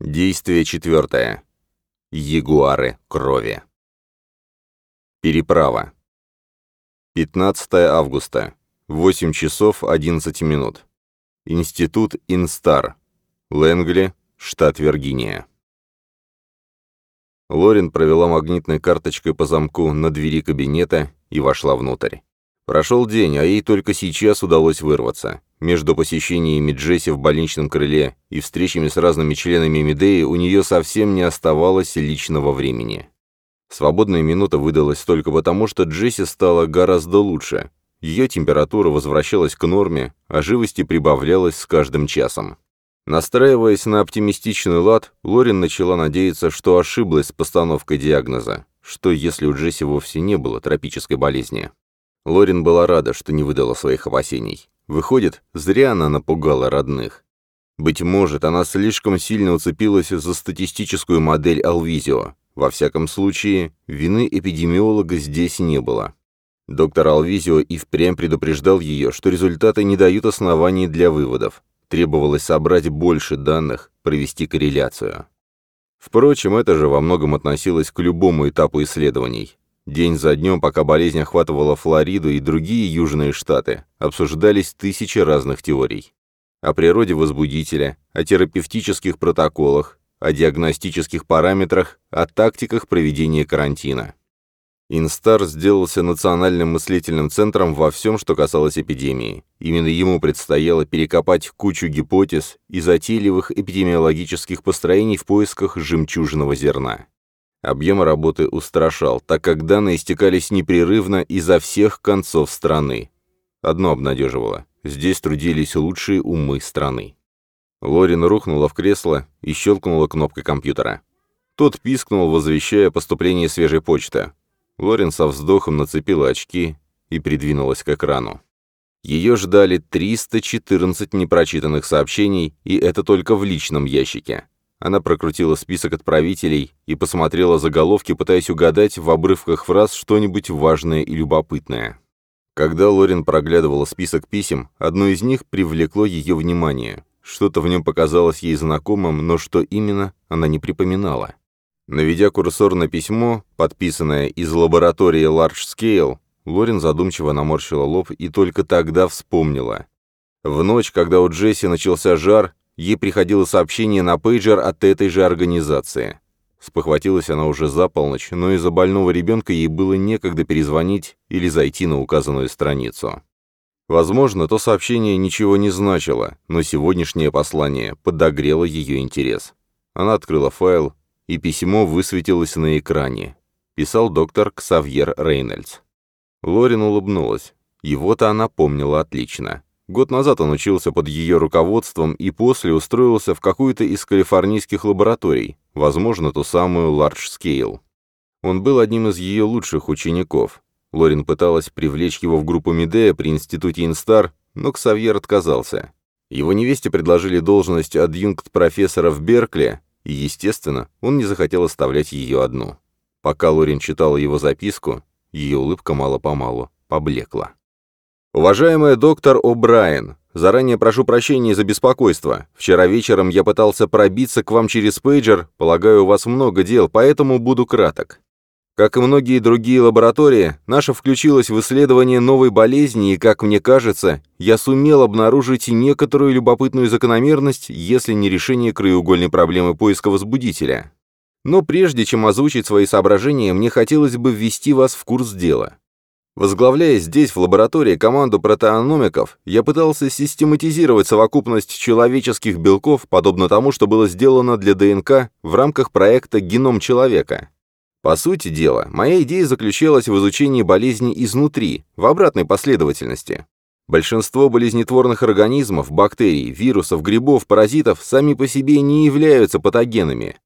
Действие четвертое. Ягуары крови. Переправа. 15 августа. 8 часов 11 минут. Институт Инстар. Лэнгли, штат Виргиния. Лорин провела магнитной карточкой по замку на двери кабинета и вошла внутрь. Прошел день, а ей только сейчас удалось вырваться. Между посещениями Джесси в больничном крыле и встречами с разными членами Медеи у нее совсем не оставалось личного времени. Свободная минута выдалась только потому, что Джесси стала гораздо лучше. Ее температура возвращалась к норме, а живости прибавлялась с каждым часом. Настраиваясь на оптимистичный лад, Лорин начала надеяться, что ошиблась с постановкой диагноза, что если у Джесси вовсе не было тропической болезни. Лорин была рада, что не выдала своих опасений. Выходит, зря она напугала родных. Быть может, она слишком сильно уцепилась за статистическую модель Алвизио. Во всяком случае, вины эпидемиолога здесь не было. Доктор Алвизио и впрямь предупреждал ее, что результаты не дают оснований для выводов. Требовалось собрать больше данных, провести корреляцию. Впрочем, это же во многом относилось к любому этапу исследований. День за днем, пока болезнь охватывала Флориду и другие южные штаты, обсуждались тысячи разных теорий. О природе возбудителя, о терапевтических протоколах, о диагностических параметрах, о тактиках проведения карантина. Инстар сделался национальным мыслительным центром во всем, что касалось эпидемии. Именно ему предстояло перекопать кучу гипотез и затейливых эпидемиологических построений в поисках жемчужного зерна. Объем работы устрашал, так как данные стекались непрерывно изо всех концов страны. Одно обнадеживало – здесь трудились лучшие умы страны. Лорин рухнула в кресло и щелкнула кнопкой компьютера. Тот пискнул, возвещая поступление свежей почты. Лорин со вздохом нацепила очки и придвинулась к экрану. Ее ждали 314 непрочитанных сообщений, и это только в личном ящике. Она прокрутила список отправителей и посмотрела заголовки, пытаясь угадать в обрывках фраз что-нибудь важное и любопытное. Когда Лорин проглядывала список писем, одно из них привлекло ее внимание. Что-то в нем показалось ей знакомым, но что именно, она не припоминала. Наведя курсор на письмо, подписанное из лаборатории Large Scale, Лорин задумчиво наморщила лоб и только тогда вспомнила. В ночь, когда у Джесси начался жар, Ей приходило сообщение на пейджер от этой же организации. Спохватилась она уже за полночь, но из-за больного ребенка ей было некогда перезвонить или зайти на указанную страницу. Возможно, то сообщение ничего не значило, но сегодняшнее послание подогрело ее интерес. Она открыла файл, и письмо высветилось на экране. Писал доктор Ксавьер Рейнольдс. Лорин улыбнулась. Его-то она помнила отлично. Год назад он учился под ее руководством и после устроился в какую-то из калифорнийских лабораторий, возможно, ту самую Large Scale. Он был одним из ее лучших учеников. Лорин пыталась привлечь его в группу Медея при институте Инстар, но Ксавьер отказался. Его невесте предложили должность адъюнкт-профессора в Беркли, и, естественно, он не захотел оставлять ее одну. Пока Лорин читала его записку, ее улыбка мало-помалу поблекла. «Уважаемая доктор О'Брайен, заранее прошу прощения за беспокойство. Вчера вечером я пытался пробиться к вам через пейджер, полагаю, у вас много дел, поэтому буду краток. Как и многие другие лаборатории, наша включилась в исследование новой болезни, и, как мне кажется, я сумел обнаружить некоторую любопытную закономерность, если не решение краеугольной проблемы поиска возбудителя. Но прежде чем озвучить свои соображения, мне хотелось бы ввести вас в курс дела. Возглавляя здесь, в лаборатории, команду протеономиков, я пытался систематизировать совокупность человеческих белков, подобно тому, что было сделано для ДНК в рамках проекта «Геном человека». По сути дела, моя идея заключалась в изучении болезни изнутри, в обратной последовательности. Большинство болезнетворных организмов, бактерий, вирусов, грибов, паразитов сами по себе не являются патогенами.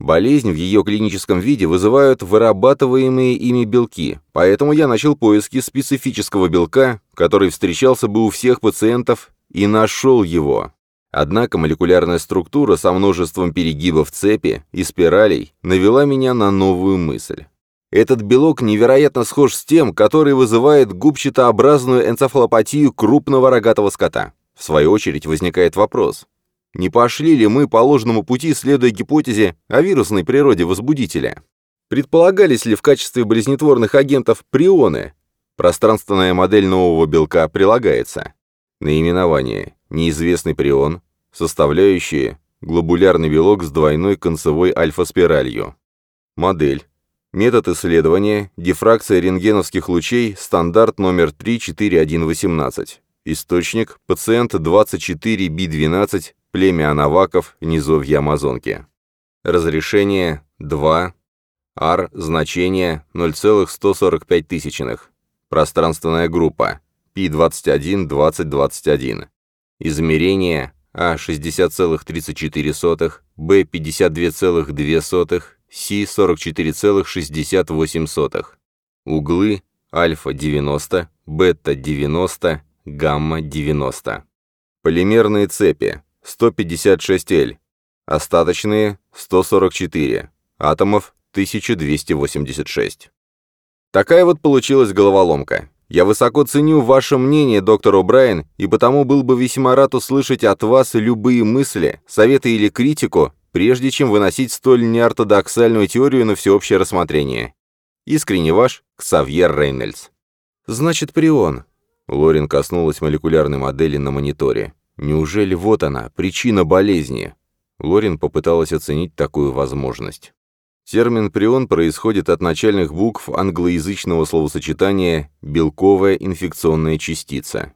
Болезнь в ее клиническом виде вызывают вырабатываемые ими белки, поэтому я начал поиски специфического белка, который встречался бы у всех пациентов, и нашел его. Однако молекулярная структура со множеством перегибов цепи и спиралей навела меня на новую мысль. Этот белок невероятно схож с тем, который вызывает губчатообразную энцефалопатию крупного рогатого скота. В свою очередь возникает вопрос, Не пошли ли мы по ложному пути, следуя гипотезе о вирусной природе возбудителя? Предполагались ли в качестве болезнетворных агентов прионы? Пространственная модель нового белка прилагается. Наименование. Неизвестный прион. Составляющие. Глобулярный белок с двойной концевой альфа-спиралью. Модель. Метод исследования. Дифракция рентгеновских лучей. Стандарт номер 34118. Источник. Пациент 24B12. Племя Анаваков. Низовья Амазонки. Разрешение 2. R значение 0,145 тысячных. Пространственная группа P21-2021. Измерение А 60,34, Б 52,2, С 44,68. Углы альфа 90, бета 90, гамма 90. Полимерные цепи 156L. Остаточные 144. Атомов 1286. Такая вот получилась головоломка. Я высоко ценю ваше мнение, доктор О'Брайен, и потому был бы весьма рад услышать от вас любые мысли, советы или критику, прежде чем выносить столь неортодоксальную теорию на всеобщее рассмотрение. Искренне ваш, Ксавьер Рейнольдс. Значит, прион. Лорин коснулась молекулярной модели на мониторе. Неужели вот она, причина болезни? Лорин попыталась оценить такую возможность. Термин «прион» происходит от начальных букв англоязычного словосочетания «белковая инфекционная частица».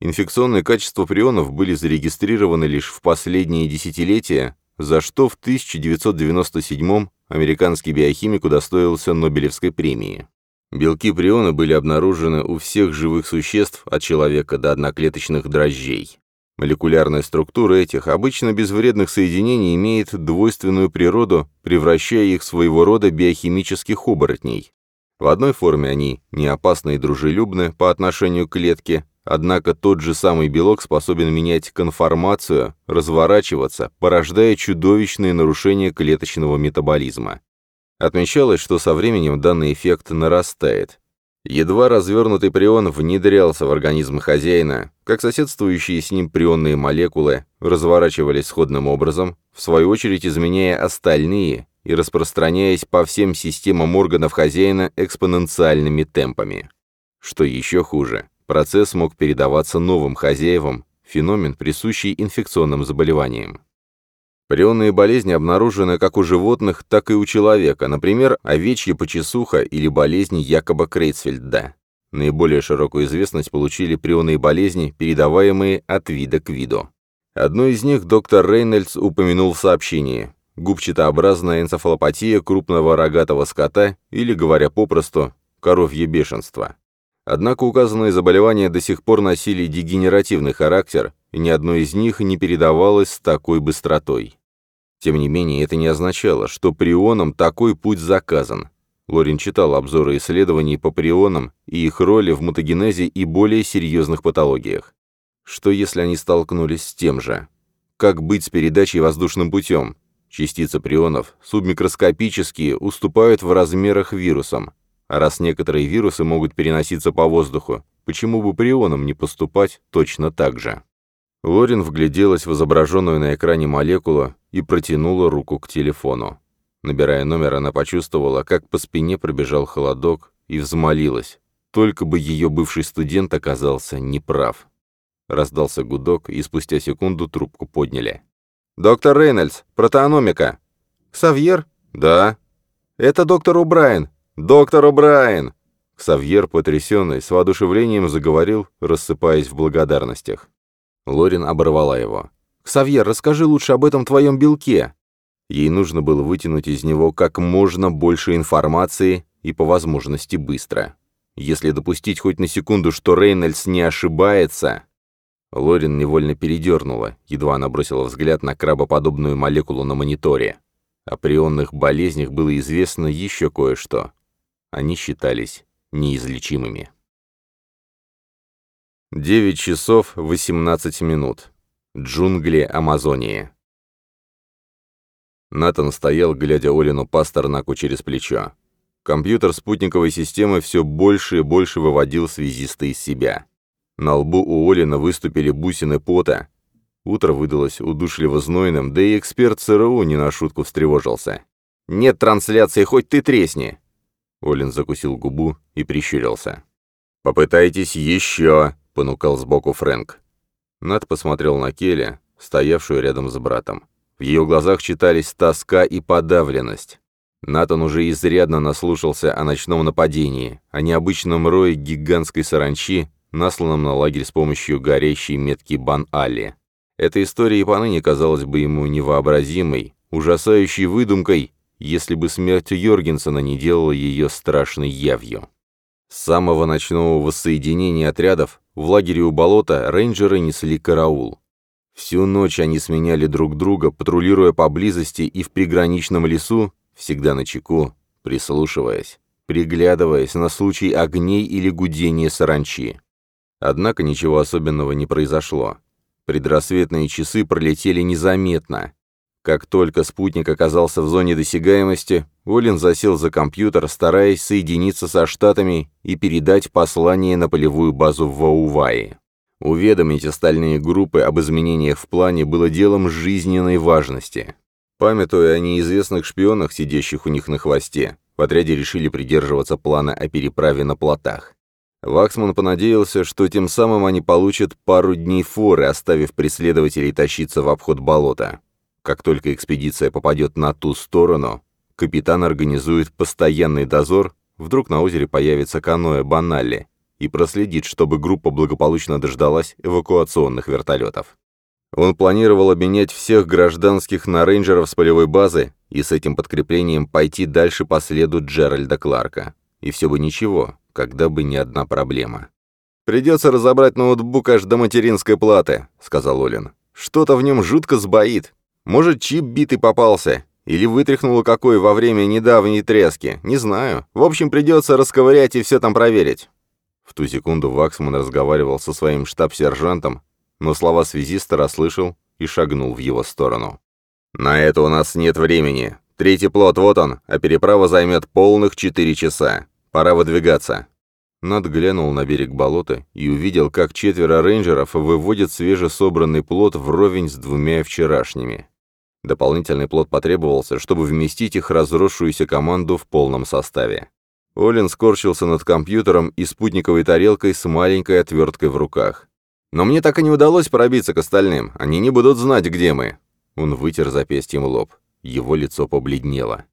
Инфекционные качества прионов были зарегистрированы лишь в последние десятилетия, за что в 1997 американский биохимик удостоился Нобелевской премии. Белки приона были обнаружены у всех живых существ, от человека до одноклеточных дрожжей. Молекулярная структура этих обычно безвредных соединений имеет двойственную природу, превращая их в своего рода биохимических оборотней. В одной форме они не опасны и дружелюбны по отношению к клетке, однако тот же самый белок способен менять конформацию, разворачиваться, порождая чудовищные нарушения клеточного метаболизма. Отмечалось, что со временем данный эффект нарастает. Едва развернутый прион внедрялся в организм хозяина, как соседствующие с ним прионные молекулы разворачивались сходным образом, в свою очередь изменяя остальные и распространяясь по всем системам органов хозяина экспоненциальными темпами. Что еще хуже, процесс мог передаваться новым хозяевам, феномен, присущий инфекционным заболеваниям. Прионные болезни обнаружены как у животных, так и у человека, например, овечья почесуха или болезнь Якоба Крейцфельда. Наиболее широкую известность получили прионные болезни, передаваемые от вида к виду. Одну из них доктор Рейнольдс упомянул в сообщении. Губчатообразная энцефалопатия крупного рогатого скота или, говоря попросту, коровье бешенство. Однако указанные заболевания до сих пор носили дегенеративный характер, и ни одно из них не передавалось с такой быстротой. Тем не менее, это не означало, что прионам такой путь заказан. Лорин читал обзоры исследований по прионам и их роли в мутагенезе и более серьезных патологиях. Что если они столкнулись с тем же? Как быть с передачей воздушным путем? Частицы прионов, субмикроскопические, уступают в размерах вирусам. А раз некоторые вирусы могут переноситься по воздуху, почему бы прионам не поступать точно так же? Лорин вгляделась в изображенную на экране молекулу и протянула руку к телефону. Набирая номер, она почувствовала, как по спине пробежал холодок, и взмолилась. Только бы ее бывший студент оказался неправ. Раздался гудок, и спустя секунду трубку подняли. «Доктор Рейнольдс, протеономика!» «Ксавьер?» «Да». «Это доктор Убрайен! Доктор Убрайен!» Ксавьер, потрясенный, с воодушевлением заговорил, рассыпаясь в благодарностях. Лорин оборвала его. «Ксавьер, расскажи лучше об этом твоем белке». Ей нужно было вытянуть из него как можно больше информации и по возможности быстро. Если допустить хоть на секунду, что Рейнольдс не ошибается... Лорин невольно передернула, едва она бросила взгляд на крабоподобную молекулу на мониторе. О прионных болезнях было известно еще кое-что. Они считались неизлечимыми. 9 часов 18 минут. Джунгли Амазонии. Натан стоял, глядя Олину Пастернаку через плечо. Компьютер спутниковой системы все больше и больше выводил связиста из себя. На лбу у Олина выступили бусины пота. Утро выдалось удушливо знойным, да и эксперт ЦРУ не на шутку встревожился. «Нет трансляции, хоть ты тресни!» Олин закусил губу и прищурился. «Попытайтесь еще!» — понукал сбоку Фрэнк. Над посмотрел на Келли, стоявшую рядом с братом. В ее глазах читались тоска и подавленность. Натан уже изрядно наслушался о ночном нападении, о необычном рое гигантской саранчи, насланном на лагерь с помощью горящей метки Бан-Али. Эта история и поныне казалась бы ему невообразимой, ужасающей выдумкой, если бы смерть Йоргенсена не делала ее страшной явью. С самого ночного воссоединения отрядов в лагере у болота рейнджеры несли караул. Всю ночь они сменяли друг друга, патрулируя поблизости и в приграничном лесу, всегда на чеку, прислушиваясь, приглядываясь на случай огней или гудения саранчи. Однако ничего особенного не произошло. Предрассветные часы пролетели незаметно. Как только спутник оказался в зоне досягаемости, Олин засел за компьютер, стараясь соединиться со Штатами и передать послание на полевую базу в Ваувае. Уведомить остальные группы об изменениях в плане было делом жизненной важности. Памятуя о неизвестных шпионах, сидящих у них на хвосте, в отряде решили придерживаться плана о переправе на плотах. Ваксман понадеялся, что тем самым они получат пару дней форы, оставив преследователей тащиться в обход болота. Как только экспедиция попадет на ту сторону, капитан организует постоянный дозор, вдруг на озере появится каноэ Баналли, и проследит, чтобы группа благополучно дождалась эвакуационных вертолетов. Он планировал обменять всех гражданских на рейнджеров с полевой базы и с этим подкреплением пойти дальше по следу Джеральда Кларка. И все бы ничего, когда бы не одна проблема. «Придется разобрать ноутбук аж до материнской платы», — сказал Олин. «Что-то в нем жутко сбоит. Может, чип битый попался, или вытряхнуло какой во время недавней трески, не знаю. В общем, придется расковырять и все там проверить. В ту секунду Ваксман разговаривал со своим штаб-сержантом, но слова связиста расслышал и шагнул в его сторону. «На это у нас нет времени. Третий плот, вот он, а переправа займет полных четыре часа. Пора выдвигаться». Над глянул на берег болота и увидел, как четверо рейнджеров выводят свежесобранный плот вровень с двумя вчерашними. Дополнительный плот потребовался, чтобы вместить их разросшуюся команду в полном составе. Олин скорчился над компьютером и спутниковой тарелкой с маленькой отверткой в руках. «Но мне так и не удалось пробиться к остальным. Они не будут знать, где мы». Он вытер запястьем лоб. Его лицо побледнело.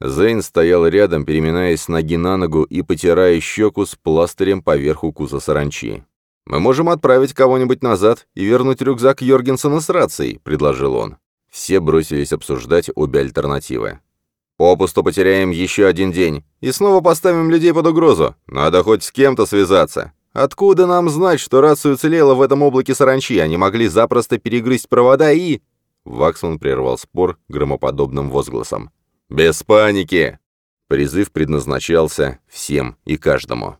Зейн стоял рядом, переминаясь с ноги на ногу и потирая щеку с пластырем поверх укуса саранчи. «Мы можем отправить кого-нибудь назад и вернуть рюкзак Йоргенсона с рацией», — предложил он. Все бросились обсуждать обе альтернативы. Попусту потеряем еще один день. И снова поставим людей под угрозу. Надо хоть с кем-то связаться. Откуда нам знать, что рация уцелела в этом облаке саранчи? Они могли запросто перегрызть провода и...» Ваксман прервал спор громоподобным возгласом. «Без паники!» Призыв предназначался всем и каждому.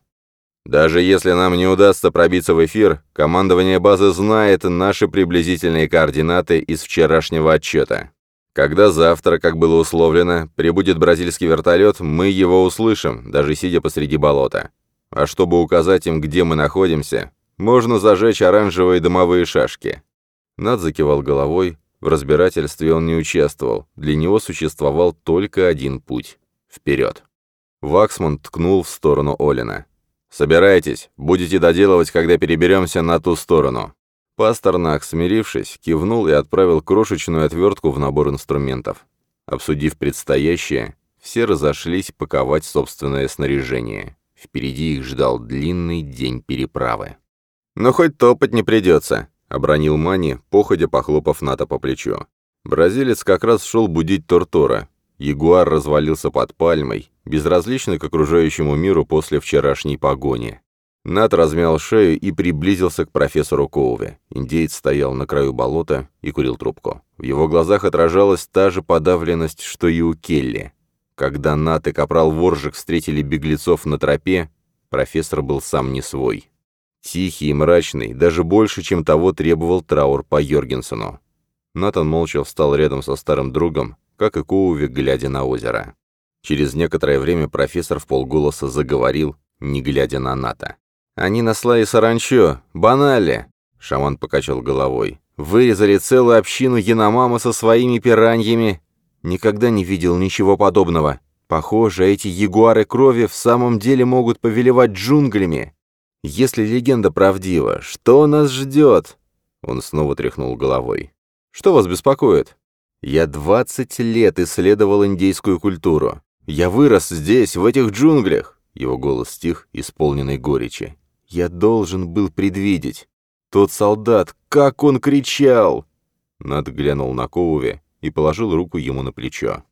«Даже если нам не удастся пробиться в эфир, командование базы знает наши приблизительные координаты из вчерашнего отчета. Когда завтра, как было условлено, прибудет бразильский вертолет, мы его услышим, даже сидя посреди болота. А чтобы указать им, где мы находимся, можно зажечь оранжевые дымовые шашки». Над закивал головой, в разбирательстве он не участвовал, для него существовал только один путь — вперед. Ваксман ткнул в сторону Олина. «Собирайтесь, будете доделывать, когда переберемся на ту сторону». Пасторнак, смирившись, кивнул и отправил крошечную отвертку в набор инструментов. Обсудив предстоящее, все разошлись паковать собственное снаряжение. Впереди их ждал длинный день переправы. «Но хоть топать не придется», — обронил Мани, походя похлопав Ната по плечу. Бразилец как раз шел будить Тортора. Ягуар развалился под пальмой, безразличный к окружающему миру после вчерашней погони. Нат размял шею и приблизился к профессору Коуве. Индеец стоял на краю болота и курил трубку. В его глазах отражалась та же подавленность, что и у Келли. Когда Нат и капрал Воржик встретили беглецов на тропе, профессор был сам не свой. Тихий и мрачный, даже больше, чем того требовал траур по Йоргенсену. Натан молча встал рядом со старым другом, как и Коуве, глядя на озеро. Через некоторое время профессор в полголоса заговорил, не глядя на Ната. «Они наслали саранчо! Банали!» Шаман покачал головой. Вырезали целую общину Яномама со своими пираньями. Никогда не видел ничего подобного. Похоже, эти ягуары крови в самом деле могут повелевать джунглями. Если легенда правдива, что нас ждет?» Он снова тряхнул головой. «Что вас беспокоит?» «Я двадцать лет исследовал индейскую культуру. Я вырос здесь, в этих джунглях!» Его голос стих, исполненный горечи. «Я должен был предвидеть. Тот солдат, как он кричал!» Над глянул на Коуве и положил руку ему на плечо.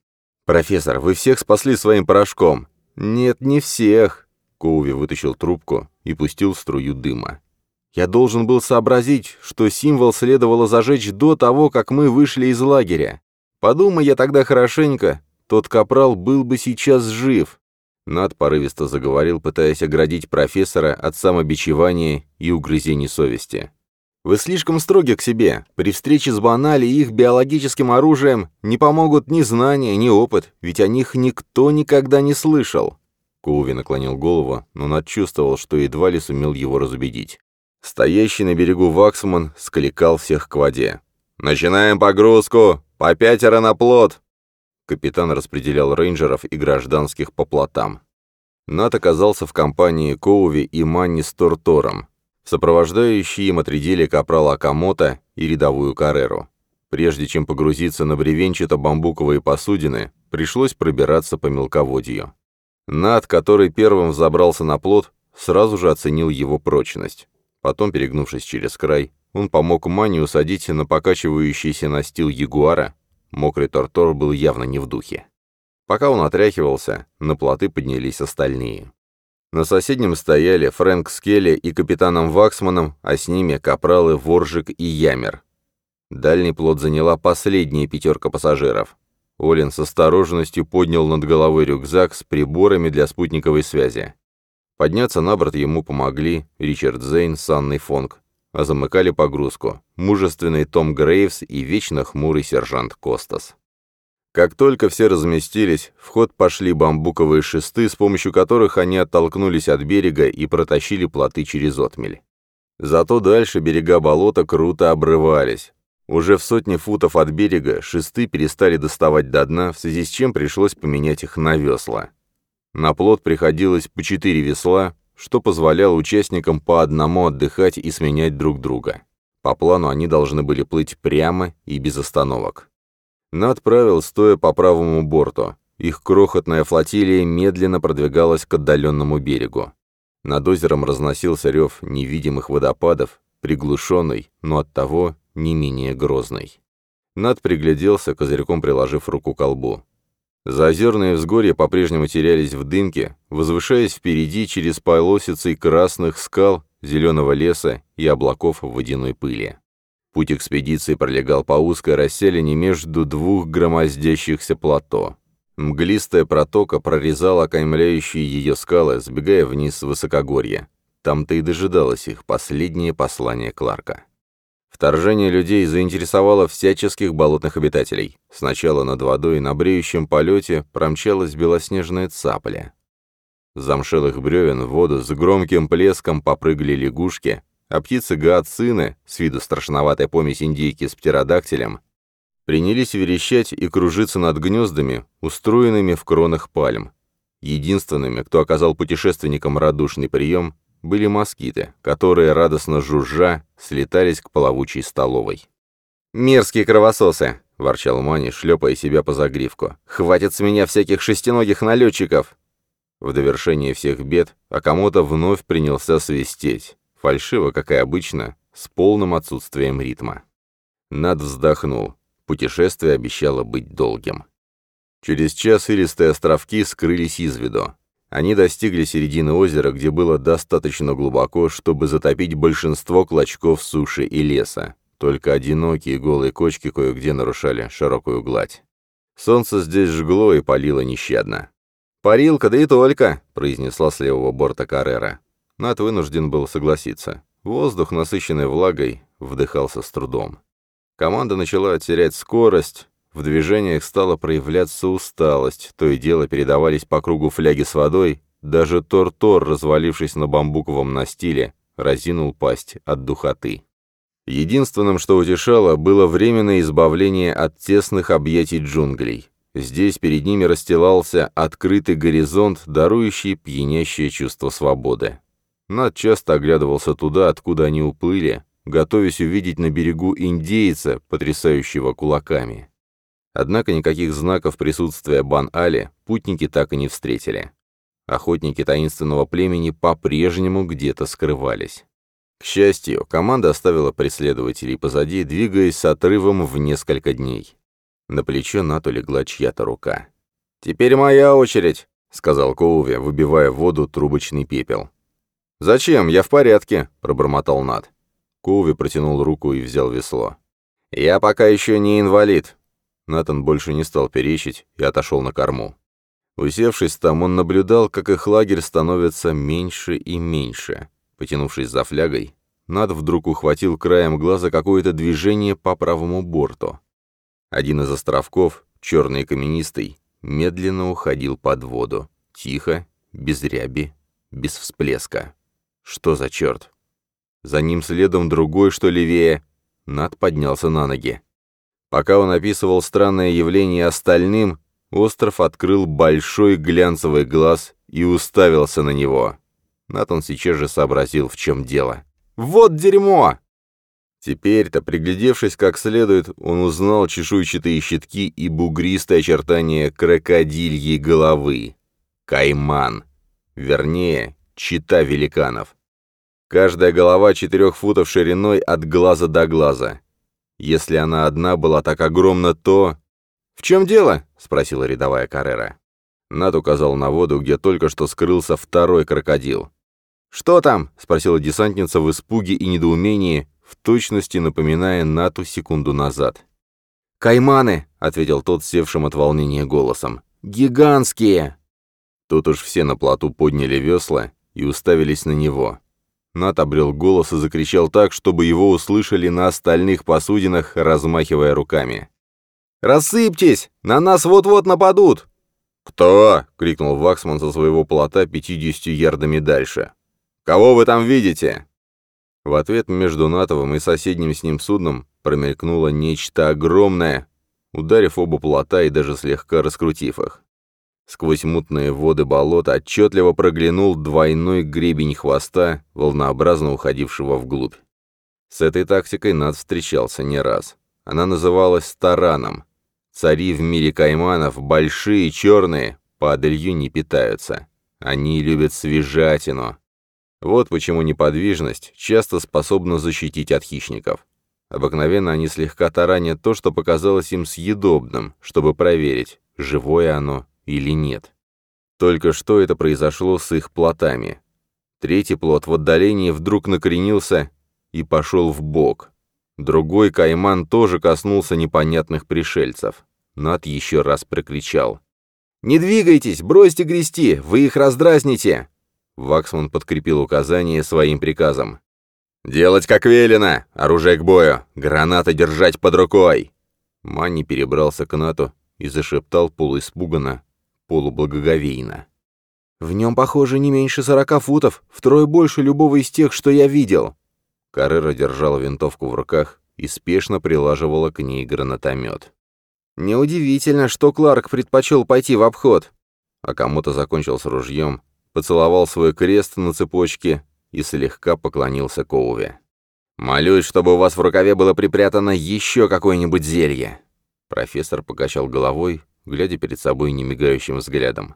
«Профессор, вы всех спасли своим порошком!» «Нет, не всех!» Коуви вытащил трубку и пустил струю дыма. «Я должен был сообразить, что символ следовало зажечь до того, как мы вышли из лагеря. Подумай я тогда хорошенько, тот капрал был бы сейчас жив». Над порывисто заговорил, пытаясь оградить профессора от самобичевания и угрызений совести. «Вы слишком строги к себе. При встрече с Банали и их биологическим оружием не помогут ни знания, ни опыт, ведь о них никто никогда не слышал. Коуви наклонил голову, но Над чувствовал, что едва ли сумел его разубедить. Стоящий на берегу Ваксман скликал всех к воде. «Начинаем погрузку! По пятеро на плот!» Капитан распределял рейнджеров и гражданских по плотам. Нат оказался в компании Коуви и Манни с Тортором. Сопровождающие им отрядили капрала Акамота и рядовую Кареру. Прежде чем погрузиться на бревенчато-бамбуковые посудины, пришлось пробираться по мелководью. Над, который первым забрался на плот, сразу же оценил его прочность. Потом, перегнувшись через край, он помог Мане усадить на покачивающийся настил ягуара. Мокрый тортор был явно не в духе. Пока он отряхивался, на плоты поднялись остальные. На соседнем стояли Фрэнк Скелли и капитаном Ваксманом, а с ними капралы Воржик и Ямер. Дальний плот заняла последняя пятерка пассажиров. Олин с осторожностью поднял над головой рюкзак с приборами для спутниковой связи. Подняться на борт ему помогли Ричард Зейн с Анной Фонг, а замыкали погрузку мужественный Том Грейвс и вечно хмурый сержант Костас. Как только все разместились, в ход пошли бамбуковые шесты, с помощью которых они оттолкнулись от берега и протащили плоты через отмель. Зато дальше берега болота круто обрывались, уже в сотне футов от берега шесты перестали доставать до дна, в связи с чем пришлось поменять их на весла. На плот приходилось по четыре весла, что позволяло участникам по одному отдыхать и сменять друг друга. По плану они должны были плыть прямо и без остановок. Над правил, стоя по правому борту. Их крохотная флотилия медленно продвигалась к отдаленному берегу. Над озером разносился рев невидимых водопадов, приглушенный, но оттого не менее грозной. Над пригляделся, козырьком приложив руку к колбу. Заозерные взгорья по-прежнему терялись в дымке, возвышаясь впереди через полосицы красных скал, зеленого леса и облаков водяной пыли. Путь экспедиции пролегал по узкой расселине между двух громоздящихся плато. Мглистая протока прорезала окаймляющие ее скалы, сбегая вниз с высокогорья. Там-то и дожидалось их последнее послание Кларка. Вторжение людей заинтересовало всяческих болотных обитателей. Сначала над водой на бреющем полете промчалась белоснежная цапля. Замшелых бревен в воду с громким плеском попрыгали лягушки, а птицы-гаоцины, с виду страшноватая помесь индейки с птеродактилем, принялись верещать и кружиться над гнездами, устроенными в кронах пальм. Единственными, кто оказал путешественникам радушный прием, были москиты, которые, радостно жужжа, слетались к плавучей столовой. «Мерзкие кровососы!» — ворчал Мани, шлепая себя по загривку. «Хватит с меня всяких шестиногих налетчиков!» В довершение всех бед Акамото вновь принялся свистеть, фальшиво, как и обычно, с полным отсутствием ритма. Над вздохнул. Путешествие обещало быть долгим. Через час илистые островки скрылись из виду. Они достигли середины озера, где было достаточно глубоко, чтобы затопить большинство клочков суши и леса. Только одинокие голые кочки кое-где нарушали широкую гладь. Солнце здесь жгло и палило нещадно. «Парилка, да и только!» — произнесла с левого борта Каррера. Нат вынужден был согласиться. Воздух, насыщенный влагой, вдыхался с трудом. Команда начала терять скорость, в движениях стала проявляться усталость, то и дело передавались по кругу фляги с водой, даже Тор-Тор, развалившись на бамбуковом настиле, разинул пасть от духоты. Единственным, что утешало, было временное избавление от тесных объятий джунглей. Здесь перед ними расстилался открытый горизонт, дарующий пьянящее чувство свободы. Над часто оглядывался туда, откуда они уплыли, готовясь увидеть на берегу индейца, потрясающего кулаками. Однако никаких знаков присутствия Бан-Али путники так и не встретили. Охотники таинственного племени по-прежнему где-то скрывались. К счастью, команда оставила преследователей позади, двигаясь с отрывом в несколько дней. На плечо Нату легла чья-то рука. «Теперь моя очередь», — сказал Коуви, выбивая в воду трубочный пепел. «Зачем? Я в порядке», — пробормотал Нат. Коуви протянул руку и взял весло. «Я пока еще не инвалид». Натан больше не стал перечить и отошел на корму. Усевшись там, он наблюдал, как их лагерь становится меньше и меньше. Потянувшись за флягой, Над вдруг ухватил краем глаза какое-то движение по правому борту. Один из островков, черный и каменистый, медленно уходил под воду. Тихо, без ряби, без всплеска. Что за черт? За ним следом другой, что левее. Над поднялся на ноги. Пока он описывал странное явление остальным, остров открыл большой глянцевый глаз и уставился на него. Натан сейчас же сообразил, в чем дело. «Вот дерьмо!» Теперь-то, приглядевшись как следует, он узнал чешуйчатые щитки и бугристые очертания крокодильей головы. Кайман. Вернее, чита великанов. Каждая голова четырех футов шириной от глаза до глаза. Если она одна была так огромна, то... «В чем дело?» — спросила рядовая Каррера. Нат указал на воду, где только что скрылся второй крокодил. «Что там?» — спросила десантница в испуге и недоумении, в точности напоминая Нату секунду назад. «Кайманы!» — ответил тот севшим от волнения голосом. «Гигантские!» Тут уж все на плоту подняли весла и уставились на него. Нат обрел голос и закричал так, чтобы его услышали на остальных посудинах, размахивая руками. «Рассыпьтесь! На нас вот-вот нападут!» «Кто?» — крикнул Ваксман со своего плота пятьюдесятью ярдами дальше. «Кого вы там видите?» В ответ между Натовым и соседним с ним судном промелькнуло нечто огромное, ударив оба плота и даже слегка раскрутив их. Сквозь мутные воды болота отчетливо проглянул двойной гребень хвоста, волнообразно уходившего вглубь. С этой тактикой Над встречался не раз. Она называлась тараном. Цари в мире кайманов, большие, черные, падалью не питаются. Они любят свежатину. Вот почему неподвижность часто способна защитить от хищников. Обыкновенно они слегка таранят то, что показалось им съедобным, чтобы проверить, живое оно или нет. Только что это произошло с их плотами. Третий плот в отдалении вдруг накренился и пошел в бок. Другой кайман тоже коснулся непонятных пришельцев. Над еще раз прокричал. «Не двигайтесь! Бросьте грести! Вы их раздразните!» Ваксман подкрепил указание своим приказом. «Делать как велено! Оружие к бою! Гранаты держать под рукой!» Манни перебрался к Нату и зашептал полуиспуганно, полублагоговейно. «В нем, похоже, не меньше сорока футов, втрое больше любого из тех, что я видел». Каррера держала винтовку в руках и спешно прилаживала к ней гранатомет. «Неудивительно, что Кларк предпочел пойти в обход». А кому-то закончил с ружьем, поцеловал свой крест на цепочке и слегка поклонился Коуве. «Молюсь, чтобы у вас в рукаве было припрятано еще какое-нибудь зелье». Профессор покачал головой, глядя перед собой немигающим взглядом.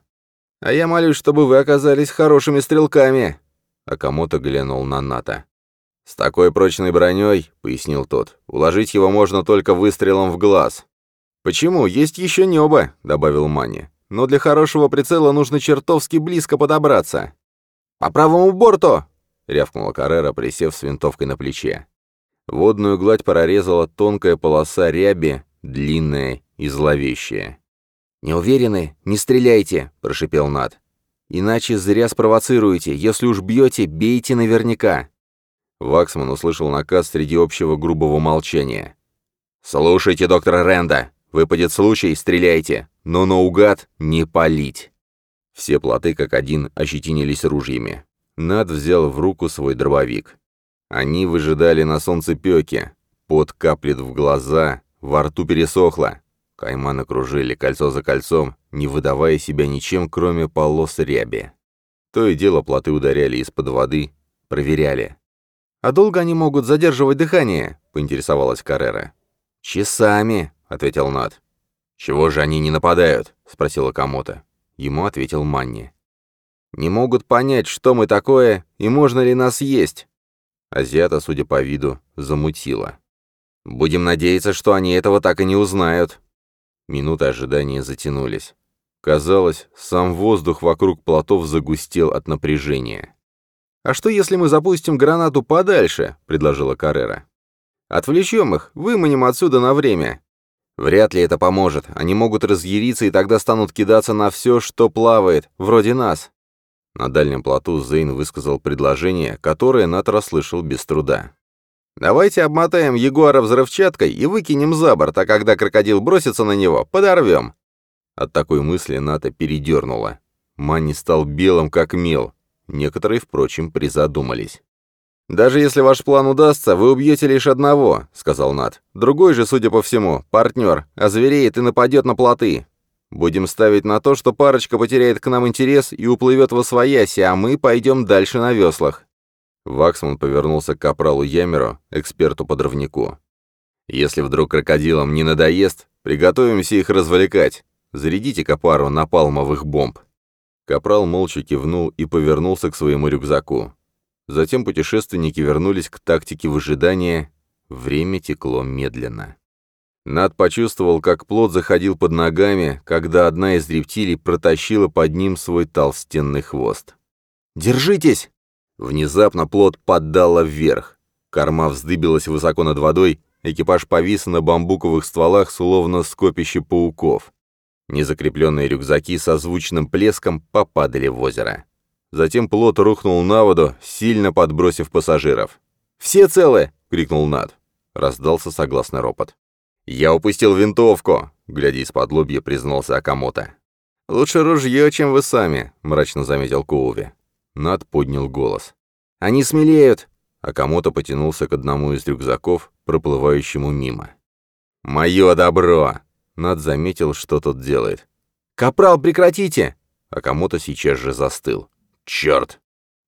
«А я молюсь, чтобы вы оказались хорошими стрелками!» Акамото глянул на Ната. «С такой прочной броней, — пояснил тот, — уложить его можно только выстрелом в глаз». «Почему? Есть еще небо», — добавил Мани. «Но для хорошего прицела нужно чертовски близко подобраться». «По правому борту!» — рявкнула Каррера, присев с винтовкой на плече. Водную гладь прорезала тонкая полоса ряби, длинная и зловещая. «Не уверены? Не стреляйте!» — прошипел Над. «Иначе зря спровоцируете. Если уж бьете, бейте наверняка!» Ваксман услышал наказ среди общего грубого молчания. «Слушайте доктора Ренда! Выпадет случай, стреляйте, но наугад не палить!» Все плоты как один ощетинились ружьями. Над взял в руку свой дробовик. Они выжидали на солнцепёке. Пот каплет в глаза, во рту пересохло. Кайманы кружили кольцо за кольцом, не выдавая себя ничем, кроме полос ряби. То и дело плоты ударяли из-под воды, проверяли. «А долго они могут задерживать дыхание?» — поинтересовалась Каррера. «Часами», — ответил Над. «Чего же они не нападают?» — спросила Камота. Ему ответил Манни. «Не могут понять, что мы такое и можно ли нас есть». Азиата, судя по виду, замутила. «Будем надеяться, что они этого так и не узнают». Минуты ожидания затянулись. Казалось, сам воздух вокруг плотов загустел от напряжения. «А что, если мы запустим гранату подальше?» — предложила Каррера. «Отвлечем их, выманим отсюда на время. Вряд ли это поможет. Они могут разъяриться и тогда станут кидаться на все, что плавает, вроде нас». На дальнем плоту Зейн высказал предложение, которое Нат расслышал без труда. «Давайте обмотаем Егора взрывчаткой и выкинем за борт, а когда крокодил бросится на него, подорвем». От такой мысли Ната передернула. Манни стал белым, как мел. Некоторые, впрочем, призадумались. «Даже если ваш план удастся, вы убьете лишь одного», — сказал Нат. «Другой же, судя по всему, партнер, озвереет и нападет на плоты. Будем ставить на то, что парочка потеряет к нам интерес и уплывет во свояси, а мы пойдем дальше на веслах». Ваксман повернулся к капралу Ямеру, эксперту-подрывнику. «Если вдруг крокодилам не надоест, приготовимся их развлекать. Зарядите-ка пару напалмовых бомб». Капрал молча кивнул и повернулся к своему рюкзаку. Затем путешественники вернулись к тактике выжидания. Время текло медленно. Над почувствовал, как плод заходил под ногами, когда одна из рептилий протащила под ним свой толстенный хвост. «Держитесь!» Внезапно плод поддало вверх. Корма вздыбилась высоко над водой, экипаж повис на бамбуковых стволах, словно скопище пауков. Незакрепленные рюкзаки со звучным плеском попадали в озеро. Затем плот рухнул на воду, сильно подбросив пассажиров. «Все целы!» — крикнул Над. Раздался согласный ропот. «Я упустил винтовку!» — глядя из-под лобья, признался Акамото. «Лучше ружье, чем вы сами», — мрачно заметил Коуви. Над поднял голос. «Они смелеют!» Акамото потянулся к одному из рюкзаков, проплывающему мимо. «Мое добро!» Над заметил, что тот делает. «Капрал, прекратите!» А кому-то сейчас же застыл. «Черт!»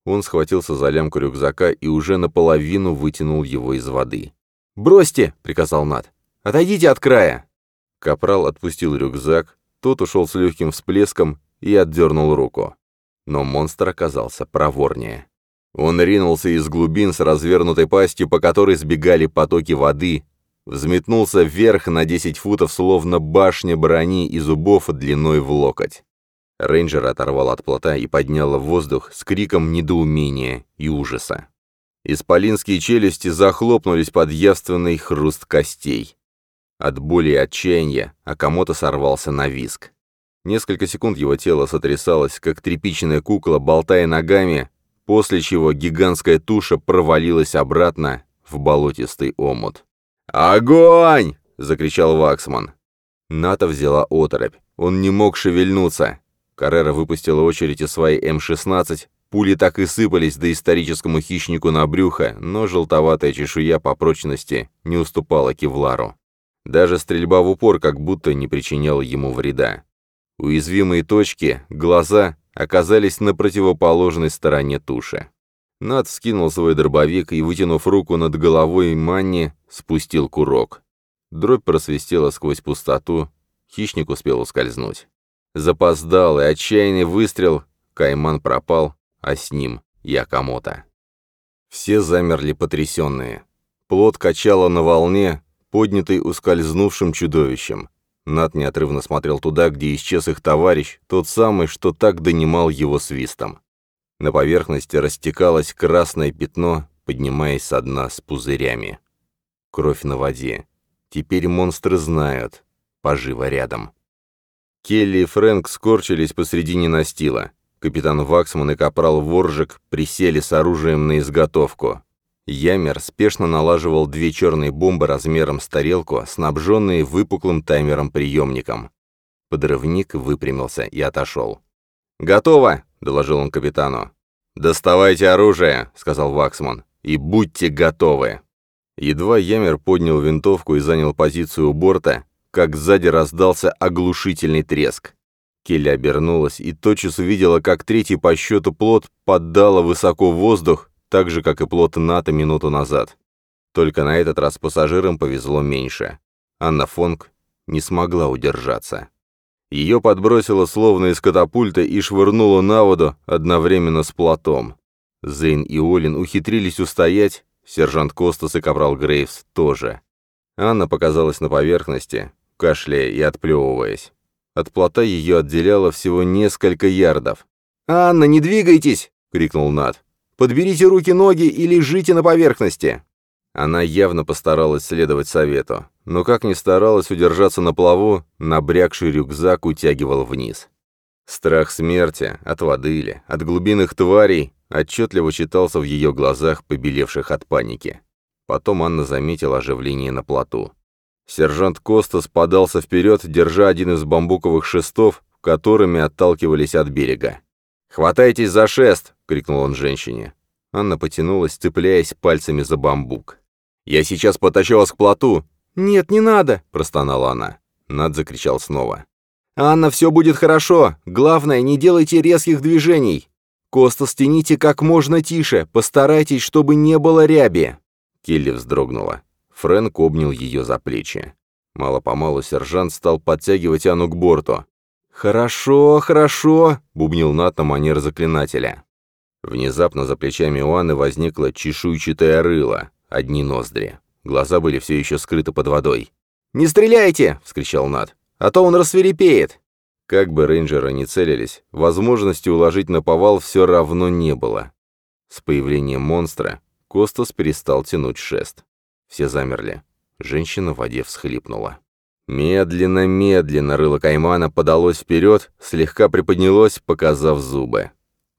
Он схватился за лямку рюкзака и уже наполовину вытянул его из воды. «Бросьте!» — приказал Над. «Отойдите от края!» Капрал отпустил рюкзак, тот ушел с легким всплеском и отдернул руку. Но монстр оказался проворнее. Он ринулся из глубин с развернутой пастью, по которой сбегали потоки воды, взметнулся вверх на 10 футов, словно башня брони и зубов длиной в локоть. Рейнджер оторвал от плота и поднял в воздух с криком недоумения и ужаса. Исполинские челюсти захлопнулись под явственный хруст костей. От боли и отчаяния Акамото сорвался на виск. Несколько секунд его тело сотрясалось, как тряпичная кукла, болтая ногами, после чего гигантская туша провалилась обратно в болотистый омут. «Огонь!» — закричал Ваксман. Ната взяла оторопь. Он не мог шевельнуться. Каррера выпустила очередь из своей М-16. Пули так и сыпались до историческому хищнику на брюхо, но желтоватая чешуя по прочности не уступала кевлару. Даже стрельба в упор как будто не причиняла ему вреда. Уязвимые точки, глаза, оказались на противоположной стороне туши. Над скинул свой дробовик и, вытянув руку над головой Манни, спустил курок. Дробь просвистела сквозь пустоту, хищник успел ускользнуть. Запоздалый, отчаянный выстрел, Кайман пропал, а с ним Якомото. Все замерли потрясенные. Плод качало на волне, поднятый ускользнувшим чудовищем. Над неотрывно смотрел туда, где исчез их товарищ, тот самый, что так донимал его свистом. На поверхности растекалось красное пятно, поднимаясь со дна с пузырями. Кровь на воде. Теперь монстры знают. Поживо рядом. Келли и Фрэнк скорчились посредине настила. Капитан Ваксман и капрал Воржик присели с оружием на изготовку. Ямер спешно налаживал две черные бомбы размером с тарелку, снабженные выпуклым таймером-приемником. Подрывник выпрямился и отошел. «Готово!» — доложил он капитану. «Доставайте оружие», — сказал Ваксман. и будьте готовы!» Едва Ямер поднял винтовку и занял позицию у борта, как сзади раздался оглушительный треск. Келли обернулась и тотчас увидела, как третий по счету плот поддала высоко в воздух, так же, как и плот НАТО минуту назад. Только на этот раз пассажирам повезло меньше. Анна Фонг не смогла удержаться. Ее подбросило словно из катапульта и швырнуло на воду одновременно с плотом. Зейн и Олин ухитрились устоять, сержант Костас и капрал Грейвс тоже. Анна показалась на поверхности, кашляя и отплевываясь. От плота ее отделяло всего несколько ярдов. «Анна, не двигайтесь!» — крикнул Над. «Подберите руки-ноги и лежите на поверхности!» Она явно постаралась следовать совету, но как ни старалась удержаться на плаву, набрякший рюкзак утягивал вниз. Страх смерти, от воды или от глубинных тварей, отчетливо читался в ее глазах, побелевших от паники. Потом Анна заметила оживление на плоту. Сержант Костас подался вперед, держа один из бамбуковых шестов, которыми отталкивались от берега. «Хватайтесь за шест!» — крикнул он женщине. Анна потянулась, цепляясь пальцами за бамбук. «Я сейчас потащу вас к плоту!» «Нет, не надо!» — простонала она. Над закричал снова. «Анна, все будет хорошо! Главное, не делайте резких движений! Коста, стяните как можно тише, постарайтесь, чтобы не было ряби!» Келли вздрогнула. Фрэнк обнял ее за плечи. Мало-помалу сержант стал подтягивать Анну к борту. «Хорошо, хорошо!» — бубнил Нат на манер заклинателя. Внезапно за плечами у Анны возникла чешуйчатая рыла одни ноздри. Глаза были все еще скрыты под водой. «Не стреляйте!» — вскричал Над. «А то он рассверепеет!» Как бы рейнджеры не целились, возможности уложить на повал все равно не было. С появлением монстра Костас перестал тянуть шест. Все замерли. Женщина в воде всхлипнула. Медленно-медленно рыло каймана подалось вперед, слегка приподнялось, показав зубы.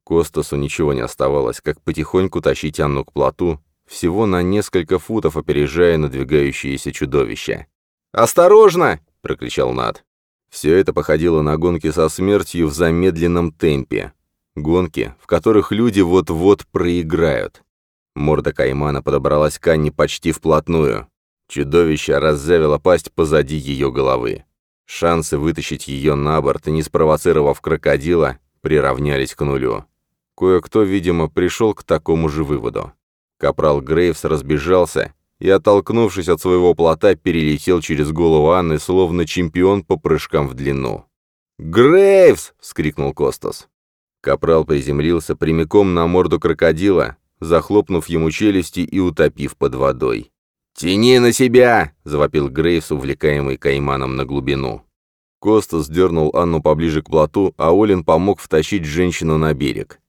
Костасу ничего не оставалось, как потихоньку тащить Анну к плоту, всего на несколько футов опережая надвигающееся чудовище. «Осторожно!» — прокричал Над. Все это походило на гонки со смертью в замедленном темпе. Гонки, в которых люди вот-вот проиграют. Морда Каймана подобралась к Анне почти вплотную. Чудовище раззявило пасть позади ее головы. Шансы вытащить ее на борт, не спровоцировав крокодила, приравнялись к нулю. Кое-кто, видимо, пришел к такому же выводу. Капрал Грейвс разбежался и, оттолкнувшись от своего плота, перелетел через голову Анны, словно чемпион по прыжкам в длину. «Грейвс!» — вскрикнул Костас. Капрал приземлился прямиком на морду крокодила, захлопнув ему челюсти и утопив под водой. «Тяни на себя!» — завопил Грейвс, увлекаемый кайманом на глубину. Костас дернул Анну поближе к плоту, а Олин помог втащить женщину на берег.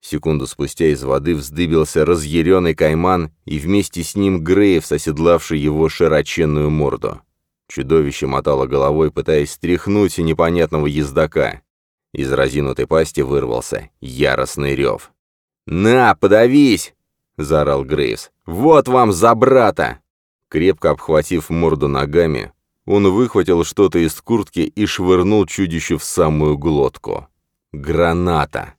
Секунду спустя из воды вздыбился разъяренный кайман, и вместе с ним Грейв, оседлавший его широченную морду. Чудовище мотало головой, пытаясь стряхнуть непонятного ездока. Из разинутой пасти вырвался яростный рев. «На, подавись!» — заорал Грейвс. «Вот вам за брата!» Крепко обхватив морду ногами, он выхватил что-то из куртки и швырнул чудищу в самую глотку. «Граната!»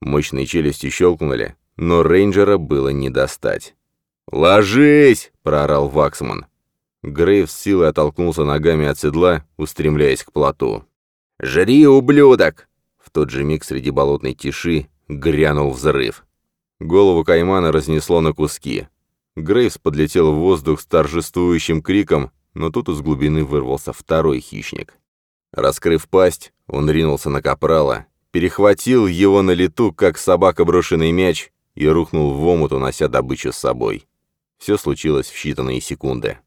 Мощные челюсти щелкнули, но рейнджера было не достать. «Ложись!» — проорал Ваксман. Грейв с силой оттолкнулся ногами от седла, устремляясь к плоту. «Жри, ублюдок!» В тот же миг среди болотной тиши грянул взрыв. Голову Каймана разнесло на куски. Грейвс подлетел в воздух с торжествующим криком, но тут из глубины вырвался второй хищник. Раскрыв пасть, он ринулся на капрала, перехватил его на лету, как собака брошенный мяч, и рухнул в омут, унося добычу с собой. Все случилось в считанные секунды.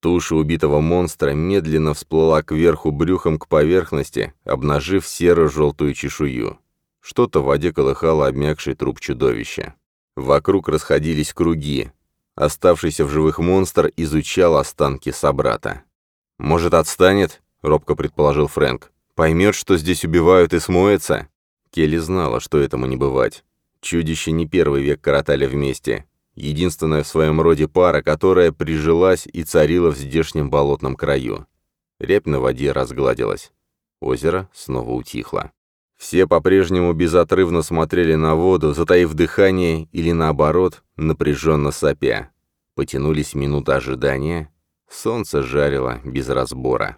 Туша убитого монстра медленно всплыла кверху брюхом к поверхности, обнажив серо-желтую чешую. Что-то в воде колыхало обмякший труп чудовища. Вокруг расходились круги. Оставшийся в живых монстр изучал останки собрата. «Может, отстанет?» — робко предположил Фрэнк. Поймет, что здесь убивают и смоется. Келли знала, что этому не бывать. Чудище не первый век коротали вместе. Единственная в своем роде пара, которая прижилась и царила в здешнем болотном краю. Репь на воде разгладилась. Озеро снова утихло. Все по-прежнему безотрывно смотрели на воду, затаив дыхание или, наоборот, напряженно сопя. Потянулись минуты ожидания. Солнце жарило без разбора.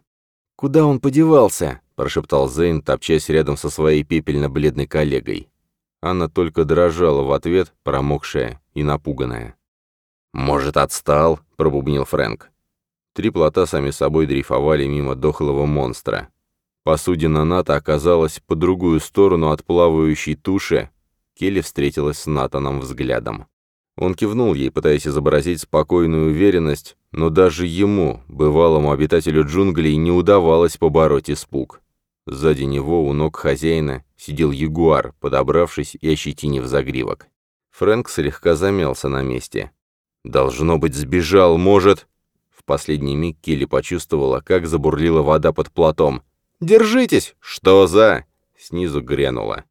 «Куда он подевался?» — прошептал Зейн, топчась рядом со своей пепельно-бледной коллегой. Анна только дрожала в ответ, промокшая и напуганная. «Может, отстал?» — пробубнил Фрэнк. Три плота сами собой дрейфовали мимо дохлого монстра. Посудина Ната оказалась по другую сторону от плавающей туши. Келли встретилась с Натаном взглядом. Он кивнул ей, пытаясь изобразить спокойную уверенность, но даже ему, бывалому обитателю джунглей, не удавалось побороть испуг. Сзади него, у ног хозяина, сидел ягуар, подобравшись и ощетинив загривок. Фрэнк слегка замялся на месте. «Должно быть, сбежал, может...» В последний миг Келли почувствовала, как забурлила вода под плотом. «Держитесь!» «Что за?» Снизу грянуло.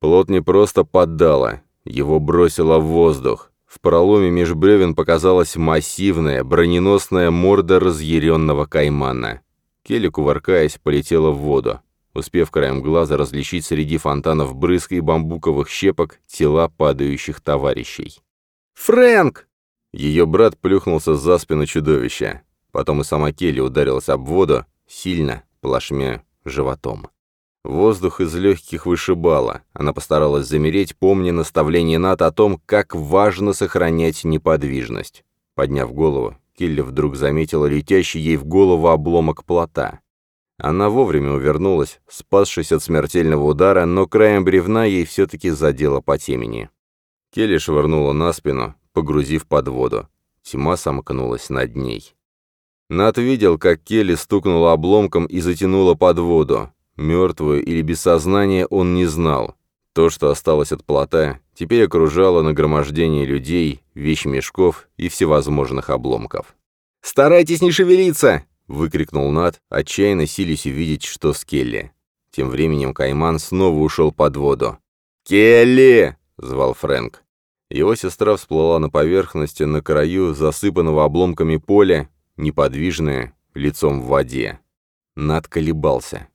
Плот не просто поддало, его бросило в воздух. В проломе меж бревен показалась массивная, броненосная морда разъяренного каймана. Келли, кувыркаясь, полетела в воду, успев краем глаза различить среди фонтанов брызг и бамбуковых щепок тела падающих товарищей. «Фрэнк!» Ее брат плюхнулся за спину чудовища. Потом и сама Келли ударилась об воду, сильно, плашмя животом. Воздух из легких вышибало. Она постаралась замереть, помня наставление Ната о том, как важно сохранять неподвижность. Подняв голову, Килли вдруг заметила летящий ей в голову обломок плота. Она вовремя увернулась, спасшись от смертельного удара, но краем бревна ей все-таки задело по темени. Келли швырнула на спину, погрузив под воду. Тьма сомкнулась над ней. Нат видел, как Келли стукнула обломком и затянула под воду. Мертвую или без сознания он не знал. То, что осталось от плота, теперь окружало нагромождение людей, вещмешков и всевозможных обломков. «Старайтесь не шевелиться!» — выкрикнул Нат, отчаянно силясь увидеть, что с Келли. Тем временем Кайман снова ушел под воду. «Келли!» — звал Фрэнк. Его сестра всплыла на поверхности на краю засыпанного обломками поля, неподвижная, лицом в воде. Над колебался.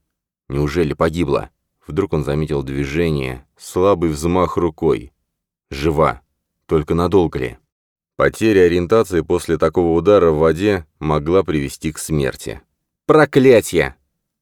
Неужели погибла? Вдруг он заметил движение, слабый взмах рукой. Жива. Только надолго ли? Потеря ориентации после такого удара в воде могла привести к смерти. «Проклятье!»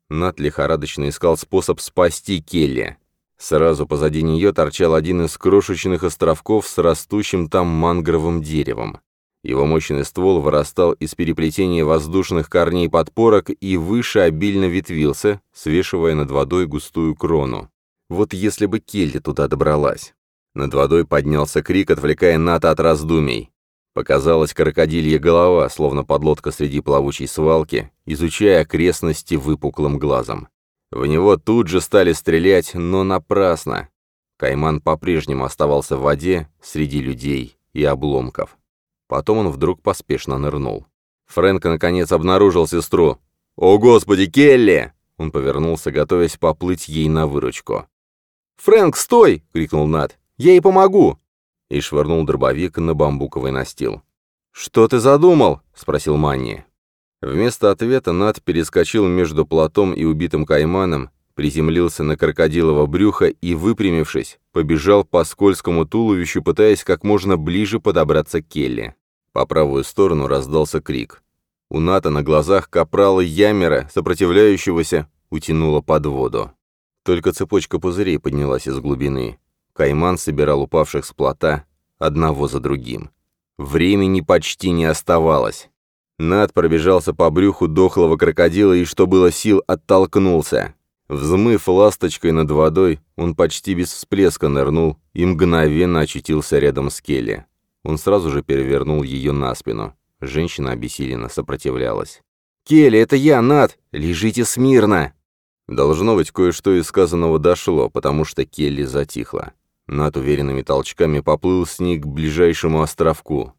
Нат лихорадочно искал способ спасти Келли. Сразу позади нее торчал один из крошечных островков с растущим там мангровым деревом. Его мощный ствол вырастал из переплетения воздушных корней подпорок и выше обильно ветвился, свешивая над водой густую крону. Вот если бы Келли туда добралась. Над водой поднялся крик, отвлекая Ната от раздумий. Показалась крокодилья голова, словно подлодка среди плавучей свалки, изучая окрестности выпуклым глазом. В него тут же стали стрелять, но напрасно. Кайман по-прежнему оставался в воде, среди людей и обломков. Потом он вдруг поспешно нырнул. Фрэнк наконец обнаружил сестру. «О, Господи, Келли!» Он повернулся, готовясь поплыть ей на выручку. «Фрэнк, стой!» — крикнул Нат. «Я ей помогу!» И швырнул дробовик на бамбуковый настил. «Что ты задумал?» — спросил Манни. Вместо ответа Нат перескочил между плотом и убитым кайманом, приземлился на крокодилово брюхо и, выпрямившись, побежал по скользкому туловищу, пытаясь как можно ближе подобраться к Келли. По правую сторону раздался крик. У Ната на глазах капрала Ямера, сопротивляющегося, утянуло под воду. Только цепочка пузырей поднялась из глубины. Кайман собирал упавших с плота одного за другим. Времени почти не оставалось. Над пробежался по брюху дохлого крокодила и, что было сил, оттолкнулся. Взмыв ласточкой над водой, он почти без всплеска нырнул и мгновенно очутился рядом с Келли. Он сразу же перевернул ее на спину. Женщина обессиленно сопротивлялась. «Келли, это я, Над! Лежите смирно!» Должно быть, кое-что из сказанного дошло, потому что Келли затихла. Над уверенными толчками поплыл с ней к ближайшему островку.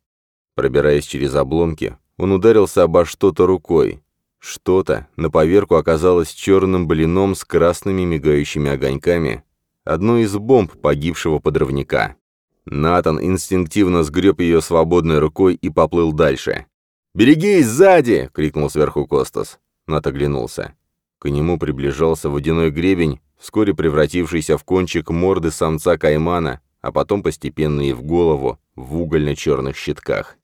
Пробираясь через обломки, он ударился обо что-то рукой. Что-то на поверку оказалось черным блином с красными мигающими огоньками, одной из бомб погибшего подрывника. Натан инстинктивно сгреб ее свободной рукой и поплыл дальше. «Берегись, сзади!» — крикнул сверху Костас. Нат оглянулся. К нему приближался водяной гребень, вскоре превратившийся в кончик морды самца каймана, а потом постепенно и в голову, в угольно-черных щитках.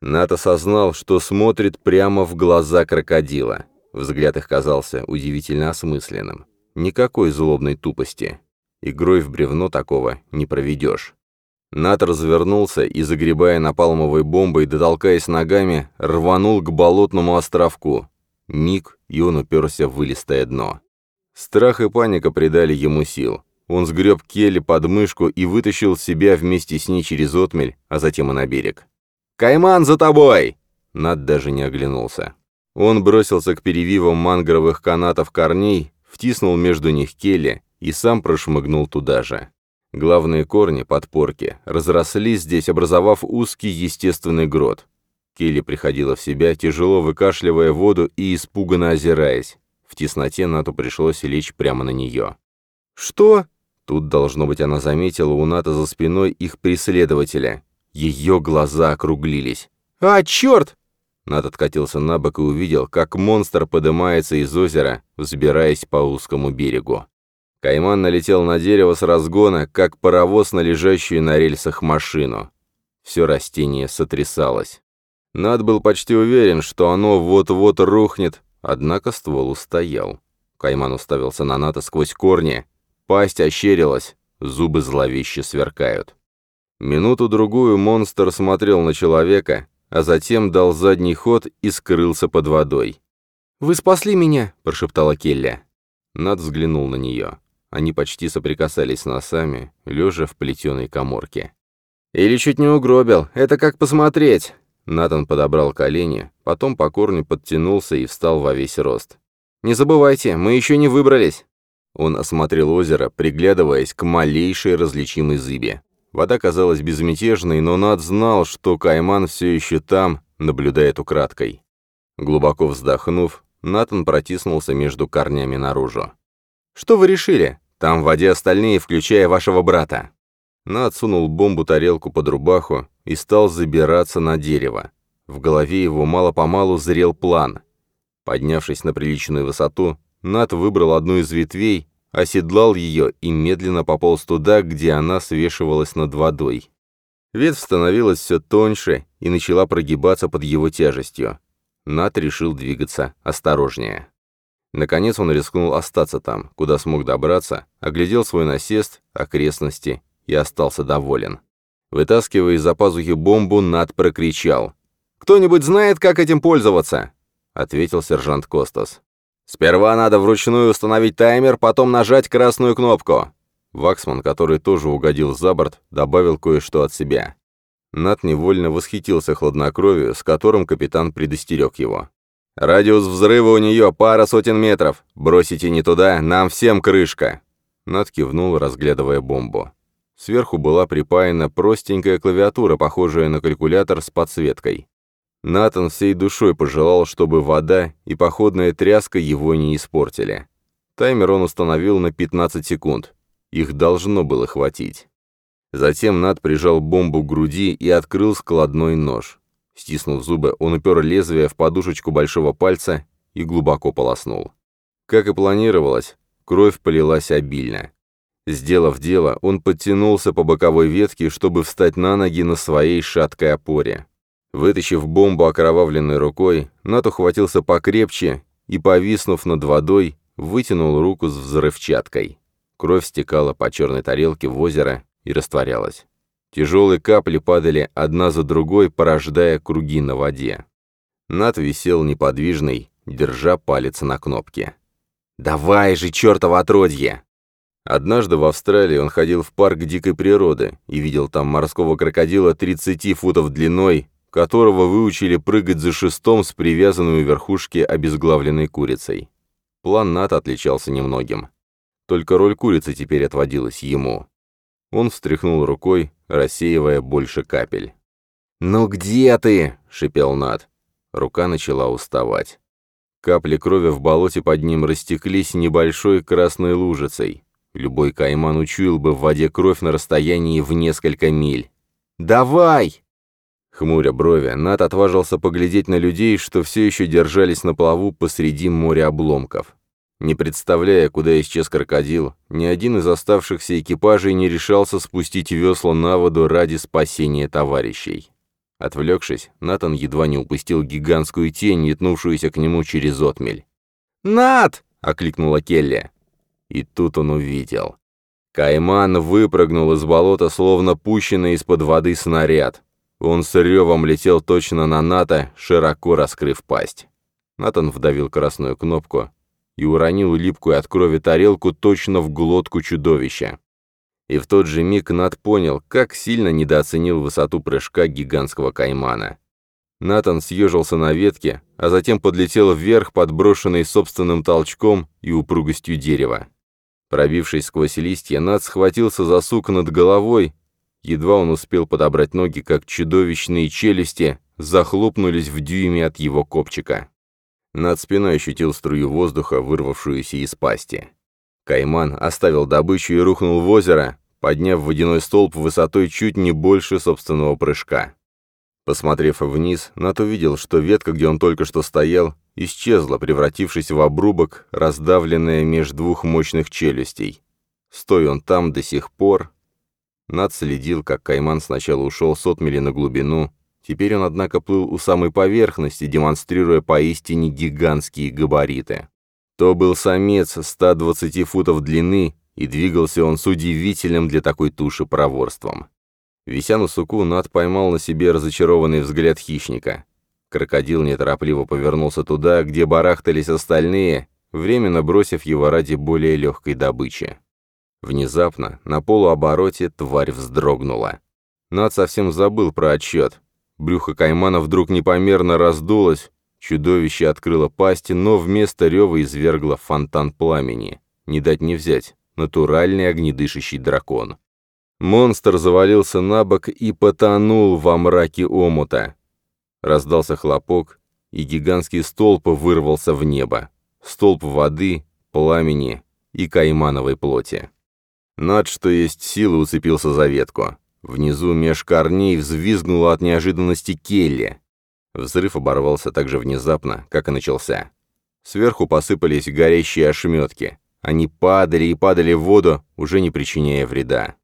Нат осознал, что смотрит прямо в глаза крокодила. Взгляд их казался удивительно осмысленным. Никакой злобной тупости. Игрой в бревно такого не проведешь. Нат развернулся и, загребая напалмовой бомбой, дотолкаясь ногами, рванул к болотному островку. Миг, и он уперся в вылистое дно. Страх и паника придали ему сил. Он сгреб Келли под мышку и вытащил себя вместе с ней через отмель, а затем и на берег. «Кайман за тобой!» Над даже не оглянулся. Он бросился к перевивам мангровых канатов корней, втиснул между них Келли и сам прошмыгнул туда же. Главные корни, подпорки, разрослись здесь, образовав узкий естественный грот. Келли приходила в себя, тяжело выкашливая воду и испуганно озираясь. В тесноте Нату пришлось лечь прямо на нее. «Что?» Тут, должно быть, она заметила у Ната за спиной их преследователя. Ее глаза округлились. «А, черт!» Нат откатился на бок и увидел, как монстр поднимается из озера, взбираясь по узкому берегу. Кайман налетел на дерево с разгона, как паровоз на лежащую на рельсах машину. Все растение сотрясалось. Над был почти уверен, что оно вот-вот рухнет, однако ствол устоял. Кайман уставился на Ната сквозь корни. Пасть ощерилась, зубы зловеще сверкают. Минуту-другую монстр смотрел на человека, а затем дал задний ход и скрылся под водой. «Вы спасли меня!» – прошептала Келли. Над взглянул на нее. Они почти соприкасались носами, лежа в плетеной коморке. «Или чуть не угробил, это как посмотреть!» Натан подобрал колени, потом по корню подтянулся и встал во весь рост. «Не забывайте, мы еще не выбрались!» Он осмотрел озеро, приглядываясь к малейшей различимой зыбе. Вода казалась безмятежной, но Над знал, что Кайман все еще там, наблюдает украдкой. Глубоко вздохнув, Натан протиснулся между корнями наружу. «Что вы решили?» Там в воде остальные, включая вашего брата». На отсунул бомбу-тарелку под рубаху и стал забираться на дерево. В голове его мало-помалу зрел план. Поднявшись на приличную высоту, Нат выбрал одну из ветвей, оседлал ее и медленно пополз туда, где она свешивалась над водой. Ветвь становилась все тоньше и начала прогибаться под его тяжестью. Нат решил двигаться осторожнее. Наконец он рискнул остаться там, куда смог добраться, оглядел свой насест, окрестности и остался доволен. Вытаскивая из-за пазухи бомбу, Над прокричал. «Кто-нибудь знает, как этим пользоваться?» — ответил сержант Костас. «Сперва надо вручную установить таймер, потом нажать красную кнопку». Ваксман, который тоже угодил за борт, добавил кое-что от себя. Над невольно восхитился хладнокровию, с которым капитан предостерег его. Радиус взрыва у нее пара сотен метров. Бросите не туда, нам всем крышка. Над кивнул, разглядывая бомбу. Сверху была припаяна простенькая клавиатура, похожая на калькулятор с подсветкой. Натан всей душой пожелал, чтобы вода и походная тряска его не испортили. Таймер он установил на 15 секунд. Их должно было хватить. Затем Нат прижал бомбу к груди и открыл складной нож. Стиснув зубы, он упер лезвие в подушечку большого пальца и глубоко полоснул. Как и планировалось, кровь полилась обильно. Сделав дело, он подтянулся по боковой ветке, чтобы встать на ноги на своей шаткой опоре. Вытащив бомбу окровавленной рукой, Нат ухватился покрепче и, повиснув над водой, вытянул руку с взрывчаткой. Кровь стекала по черной тарелке в озеро и растворялась. Тяжелые капли падали одна за другой, порождая круги на воде. Над висел неподвижный, держа палец на кнопке. «Давай же, чертово отродье!» Однажды в Австралии он ходил в парк дикой природы и видел там морского крокодила 30 футов длиной, которого выучили прыгать за шестом с привязанной у верхушки обезглавленной курицей. План Нат отличался немногим. Только роль курицы теперь отводилась ему. Он встряхнул рукой, рассеивая больше капель. «Ну где ты?» — шипел Над. Рука начала уставать. Капли крови в болоте под ним растеклись небольшой красной лужицей. Любой кайман учуял бы в воде кровь на расстоянии в несколько миль. «Давай!» Хмуря брови, Нат отважился поглядеть на людей, что все еще держались на плаву посреди моря обломков. Не представляя, куда исчез крокодил, ни один из оставшихся экипажей не решался спустить весла на воду ради спасения товарищей. Отвлекшись, Натан едва не упустил гигантскую тень, метнувшуюся к нему через отмель. «Нат!» — окликнула Келли. И тут он увидел. Кайман выпрыгнул из болота, словно пущенный из-под воды снаряд. Он с ревом летел точно на Ната, широко раскрыв пасть. Натан вдавил красную кнопку и уронил липкую от крови тарелку точно в глотку чудовища. И в тот же миг Нат понял, как сильно недооценил высоту прыжка гигантского каймана. Натан съежился на ветке, а затем подлетел вверх, подброшенный собственным толчком и упругостью дерева. Пробившись сквозь листья, Нат схватился за сук над головой. Едва он успел подобрать ноги, как чудовищные челюсти захлопнулись в дюйме от его копчика. Над спиной ощутил струю воздуха, вырвавшуюся из пасти. Кайман оставил добычу и рухнул в озеро, подняв водяной столб высотой чуть не больше собственного прыжка. Посмотрев вниз, Нат увидел, что ветка, где он только что стоял, исчезла, превратившись в обрубок, раздавленная меж двух мощных челюстей. Стой он там до сих пор. Над следил, как Кайман сначала ушел с отмели на глубину, теперь он, однако, плыл у самой поверхности, демонстрируя поистине гигантские габариты. То был самец 120 футов длины, и двигался он с удивительным для такой туши проворством. Вися на суку, Над поймал на себе разочарованный взгляд хищника. Крокодил неторопливо повернулся туда, где барахтались остальные, временно бросив его ради более легкой добычи. Внезапно, на полуобороте, тварь вздрогнула. Над совсем забыл про отчет. Брюхо каймана вдруг непомерно раздулось, чудовище открыло пасть, но вместо рева извергло фонтан пламени. Не дать не взять. Натуральный огнедышащий дракон. Монстр завалился на бок и потонул во мраке омута. Раздался хлопок, и гигантский столб вырвался в небо. Столб воды, пламени и каймановой плоти. Над что есть силы уцепился за ветку. Внизу меж корней взвизгнула от неожиданности Келли. Взрыв оборвался так же внезапно, как и начался. Сверху посыпались горящие ошметки. Они падали и падали в воду, уже не причиняя вреда.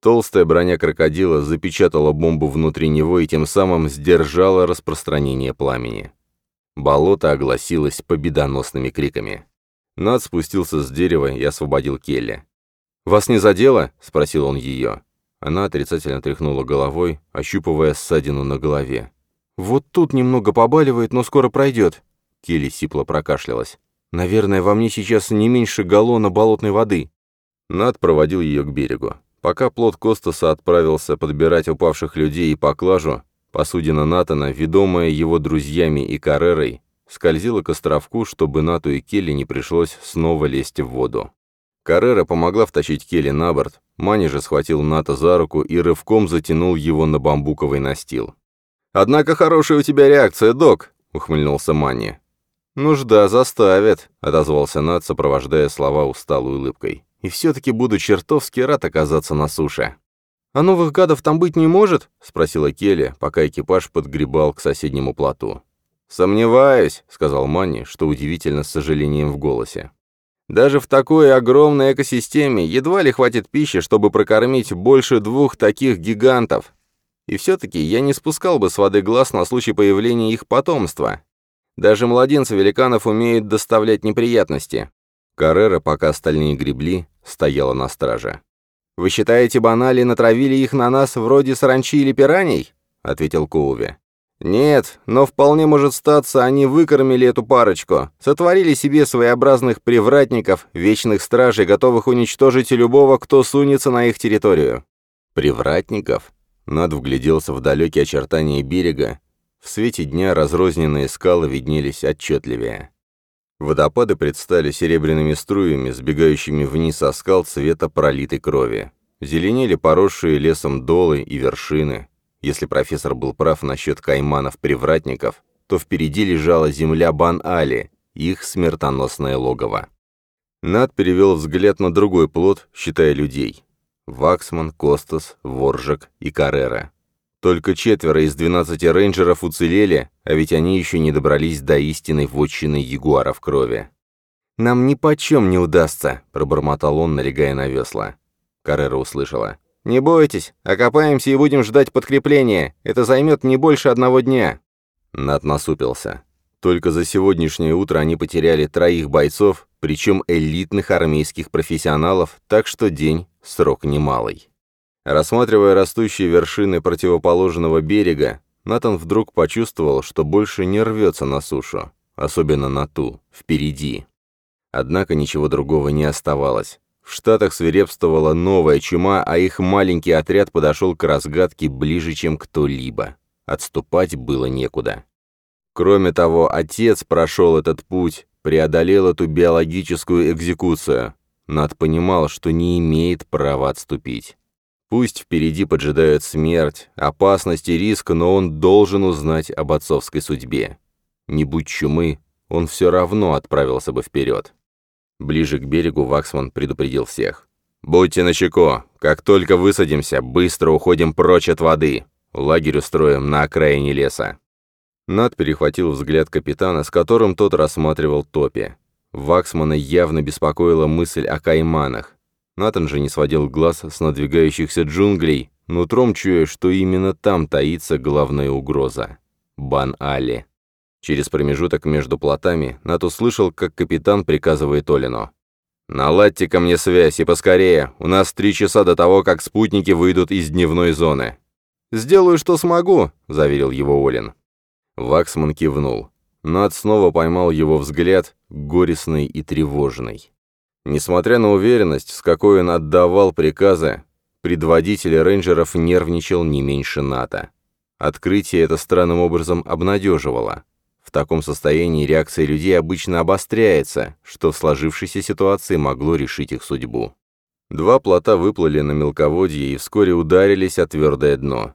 Толстая броня крокодила запечатала бомбу внутри него и тем самым сдержала распространение пламени. Болото огласилось победоносными криками. Над спустился с дерева и освободил Келли. «Вас не задело?» — спросил он ее. Она отрицательно тряхнула головой, ощупывая ссадину на голове. «Вот тут немного побаливает, но скоро пройдет». Келли сипло прокашлялась. «Наверное, во мне сейчас не меньше галлона болотной воды». Над проводил ее к берегу. Пока плод Костаса отправился подбирать упавших людей и поклажу, посудина Натана, ведомая его друзьями и Каррерой, скользила к островку, чтобы Нату и Келли не пришлось снова лезть в воду. Каррера помогла втащить Келли на борт, Мани же схватил Ната за руку и рывком затянул его на бамбуковый настил. «Однако хорошая у тебя реакция, док», — ухмыльнулся Мани. «Нужда заставит», — отозвался Нат, сопровождая слова усталой улыбкой и все-таки буду чертовски рад оказаться на суше. «А новых гадов там быть не может?» — спросила Келли, пока экипаж подгребал к соседнему плоту. «Сомневаюсь», — сказал Манни, что удивительно с сожалением в голосе. «Даже в такой огромной экосистеме едва ли хватит пищи, чтобы прокормить больше двух таких гигантов. И все-таки я не спускал бы с воды глаз на случай появления их потомства. Даже младенцы великанов умеют доставлять неприятности. Каррера, пока остальные гребли, стояла на страже. «Вы считаете, банали натравили их на нас вроде саранчи или пираний?» — ответил Коуви. «Нет, но вполне может статься, они выкормили эту парочку, сотворили себе своеобразных привратников, вечных стражей, готовых уничтожить любого, кто сунется на их территорию». «Привратников?» Над вгляделся в далекие очертания берега. В свете дня разрозненные скалы виднелись отчетливее. Водопады предстали серебряными струями, сбегающими вниз со скал цвета пролитой крови. Зеленели поросшие лесом долы и вершины. Если профессор был прав насчет кайманов-привратников, то впереди лежала земля Бан-Али, их смертоносное логово. Над перевел взгляд на другой плод, считая людей. Ваксман, Костас, Воржик и Каррера. Только четверо из двенадцати рейнджеров уцелели, а ведь они еще не добрались до истинной вотчины ягуара в крови. «Нам ни почем не удастся», — пробормотал он, налегая на весла. Каррера услышала. «Не бойтесь, окопаемся и будем ждать подкрепления. Это займет не больше одного дня». Над насупился. Только за сегодняшнее утро они потеряли троих бойцов, причем элитных армейских профессионалов, так что день — срок немалый. Рассматривая растущие вершины противоположного берега, Натан вдруг почувствовал, что больше не рвется на сушу, особенно на ту, впереди. Однако ничего другого не оставалось. В Штатах свирепствовала новая чума, а их маленький отряд подошел к разгадке ближе, чем кто-либо. Отступать было некуда. Кроме того, отец прошел этот путь, преодолел эту биологическую экзекуцию. Над понимал, что не имеет права отступить. Пусть впереди поджидают смерть, опасность и риск, но он должен узнать об отцовской судьбе. Не будь чумы, он все равно отправился бы вперед. Ближе к берегу Ваксман предупредил всех. «Будьте начеку. Как только высадимся, быстро уходим прочь от воды. Лагерь устроим на окраине леса». Над перехватил взгляд капитана, с которым тот рассматривал топи. Ваксмана явно беспокоила мысль о кайманах. Натан же не сводил глаз с надвигающихся джунглей, нутром чуя, что именно там таится главная угроза. Бан-Али. Через промежуток между плотами Нат услышал, как капитан приказывает Олину. «Наладьте ко мне связь, и поскорее. У нас три часа до того, как спутники выйдут из дневной зоны». «Сделаю, что смогу», — заверил его Олин. Ваксман кивнул. Над снова поймал его взгляд, горестный и тревожный. Несмотря на уверенность, с какой он отдавал приказы, предводитель рейнджеров нервничал не меньше НАТО. Открытие это странным образом обнадеживало. В таком состоянии реакция людей обычно обостряется, что в сложившейся ситуации могло решить их судьбу. Два плота выплыли на мелководье и вскоре ударились о твердое дно.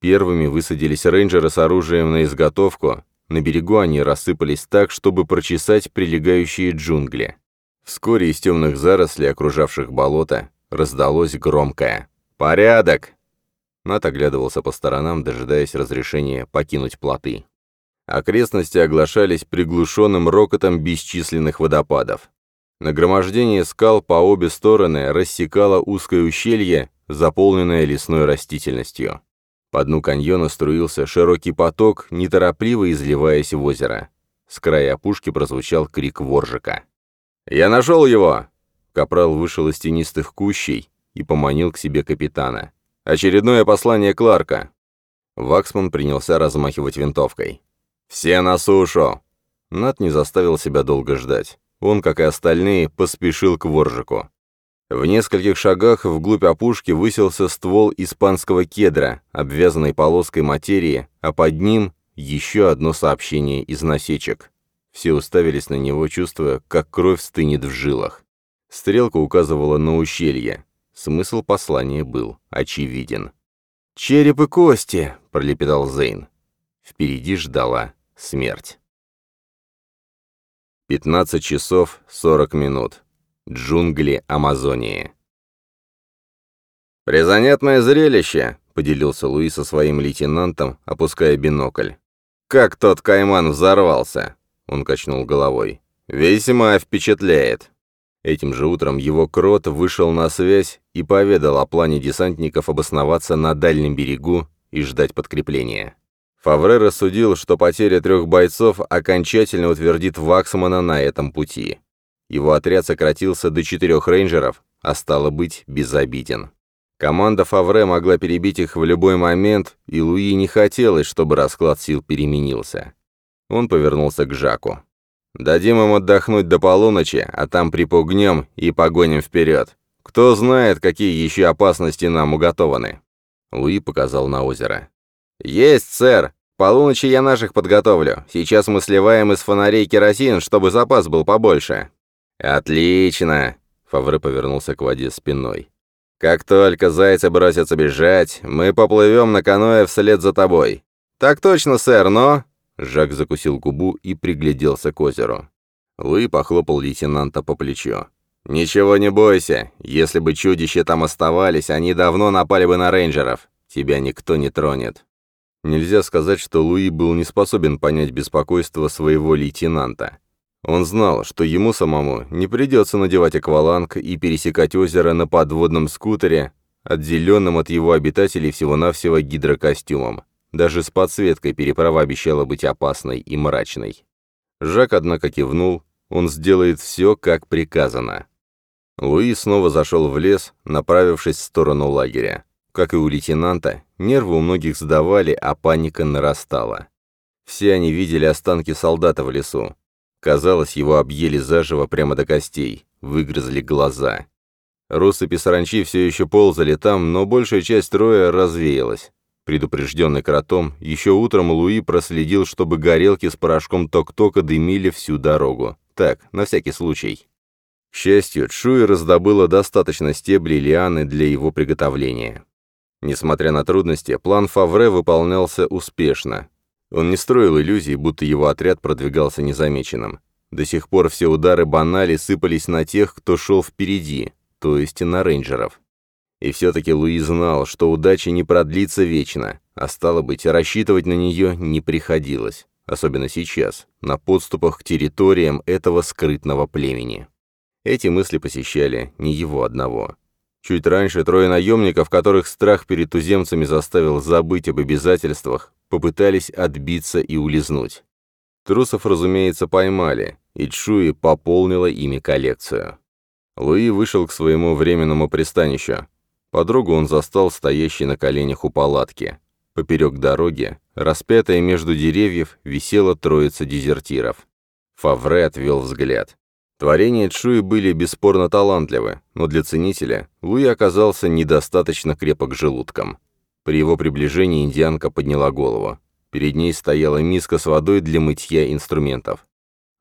Первыми высадились рейнджеры с оружием на изготовку, на берегу они рассыпались так, чтобы прочесать прилегающие джунгли. Вскоре из темных зарослей, окружавших болото, раздалось громкое «Порядок!». Нат оглядывался по сторонам, дожидаясь разрешения покинуть плоты. Окрестности оглашались приглушенным рокотом бесчисленных водопадов. Нагромождение скал по обе стороны рассекало узкое ущелье, заполненное лесной растительностью. По дну каньона струился широкий поток, неторопливо изливаясь в озеро. С края опушки прозвучал крик воржика. «Я нашел его!» Капрал вышел из тенистых кущей и поманил к себе капитана. «Очередное послание Кларка!» Ваксман принялся размахивать винтовкой. «Все на сушу!» Нат не заставил себя долго ждать. Он, как и остальные, поспешил к воржику. В нескольких шагах вглубь опушки высился ствол испанского кедра, обвязанный полоской материи, а под ним еще одно сообщение из насечек. Все уставились на него, чувствуя, как кровь стынет в жилах. Стрелка указывала на ущелье. Смысл послания был очевиден. «Череп и кости!» — пролепетал Зейн. Впереди ждала смерть. 15 часов 40 минут. Джунгли Амазонии. «Призанятное зрелище!» — поделился Луи со своим лейтенантом, опуская бинокль. «Как тот кайман взорвался!» Он качнул головой. «Весьма впечатляет». Этим же утром его крот вышел на связь и поведал о плане десантников обосноваться на дальнем берегу и ждать подкрепления. Фавре рассудил, что потеря трех бойцов окончательно утвердит Ваксмана на этом пути. Его отряд сократился до четырех рейнджеров, а стало быть, безобиден. Команда Фавре могла перебить их в любой момент, и Луи не хотелось, чтобы расклад сил переменился. Он повернулся к Жаку. «Дадим им отдохнуть до полуночи, а там припугнем и погоним вперед. Кто знает, какие еще опасности нам уготованы». Луи показал на озеро. «Есть, сэр! Полуночи я наших подготовлю. Сейчас мы сливаем из фонарей керосин, чтобы запас был побольше». «Отлично!» — Фавре повернулся к воде спиной. «Как только зайцы бросятся бежать, мы поплывем на каноэ вслед за тобой». «Так точно, сэр, но...» Жак закусил губу и пригляделся к озеру. Луи похлопал лейтенанта по плечу. «Ничего не бойся. Если бы чудища там оставались, они давно напали бы на рейнджеров. Тебя никто не тронет». Нельзя сказать, что Луи был не способен понять беспокойство своего лейтенанта. Он знал, что ему самому не придется надевать акваланг и пересекать озеро на подводном скутере, отделенном от его обитателей всего-навсего гидрокостюмом. Даже с подсветкой переправа обещала быть опасной и мрачной. Жак, однако, кивнул, он сделает все, как приказано. Луи снова зашел в лес, направившись в сторону лагеря. Как и у лейтенанта, нервы у многих сдавали, а паника нарастала. Все они видели останки солдата в лесу. Казалось, его объели заживо прямо до костей, выгрызли глаза. Россыпи саранчи все еще ползали там, но большая часть роя развеялась. Предупрежденный кротом, еще утром Луи проследил, чтобы горелки с порошком ток-тока дымили всю дорогу. Так, на всякий случай. К счастью, Чуи раздобыла достаточно стеблей лианы для его приготовления. Несмотря на трудности, план Фавре выполнялся успешно. Он не строил иллюзий, будто его отряд продвигался незамеченным. До сих пор все удары банали сыпались на тех, кто шел впереди, то есть на рейнджеров. И все-таки Луи знал, что удача не продлится вечно, а стало быть, рассчитывать на нее не приходилось, особенно сейчас, на подступах к территориям этого скрытного племени. Эти мысли посещали не его одного. Чуть раньше трое наемников, которых страх перед туземцами заставил забыть об обязательствах, попытались отбиться и улизнуть. Трусов, разумеется, поймали, и Чуи пополнила ими коллекцию. Луи вышел к своему временному пристанищу. Подругу он застал стоящей на коленях у палатки. Поперек дороги, распятая между деревьев, висела троица дезертиров. Фавре отвел взгляд. Творения Чуи были бесспорно талантливы, но для ценителя Луи оказался недостаточно крепок желудком. При его приближении индианка подняла голову. Перед ней стояла миска с водой для мытья инструментов.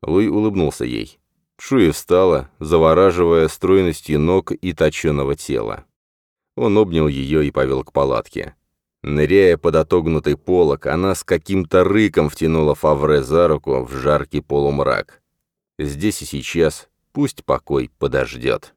Луи улыбнулся ей. Шуи встала, завораживая стройностью ног и точеного тела. Он обнял ее и повел к палатке. Ныряя под отогнутый полок, она с каким-то рыком втянула Фавре за руку в жаркий полумрак. Здесь и сейчас пусть покой подождет.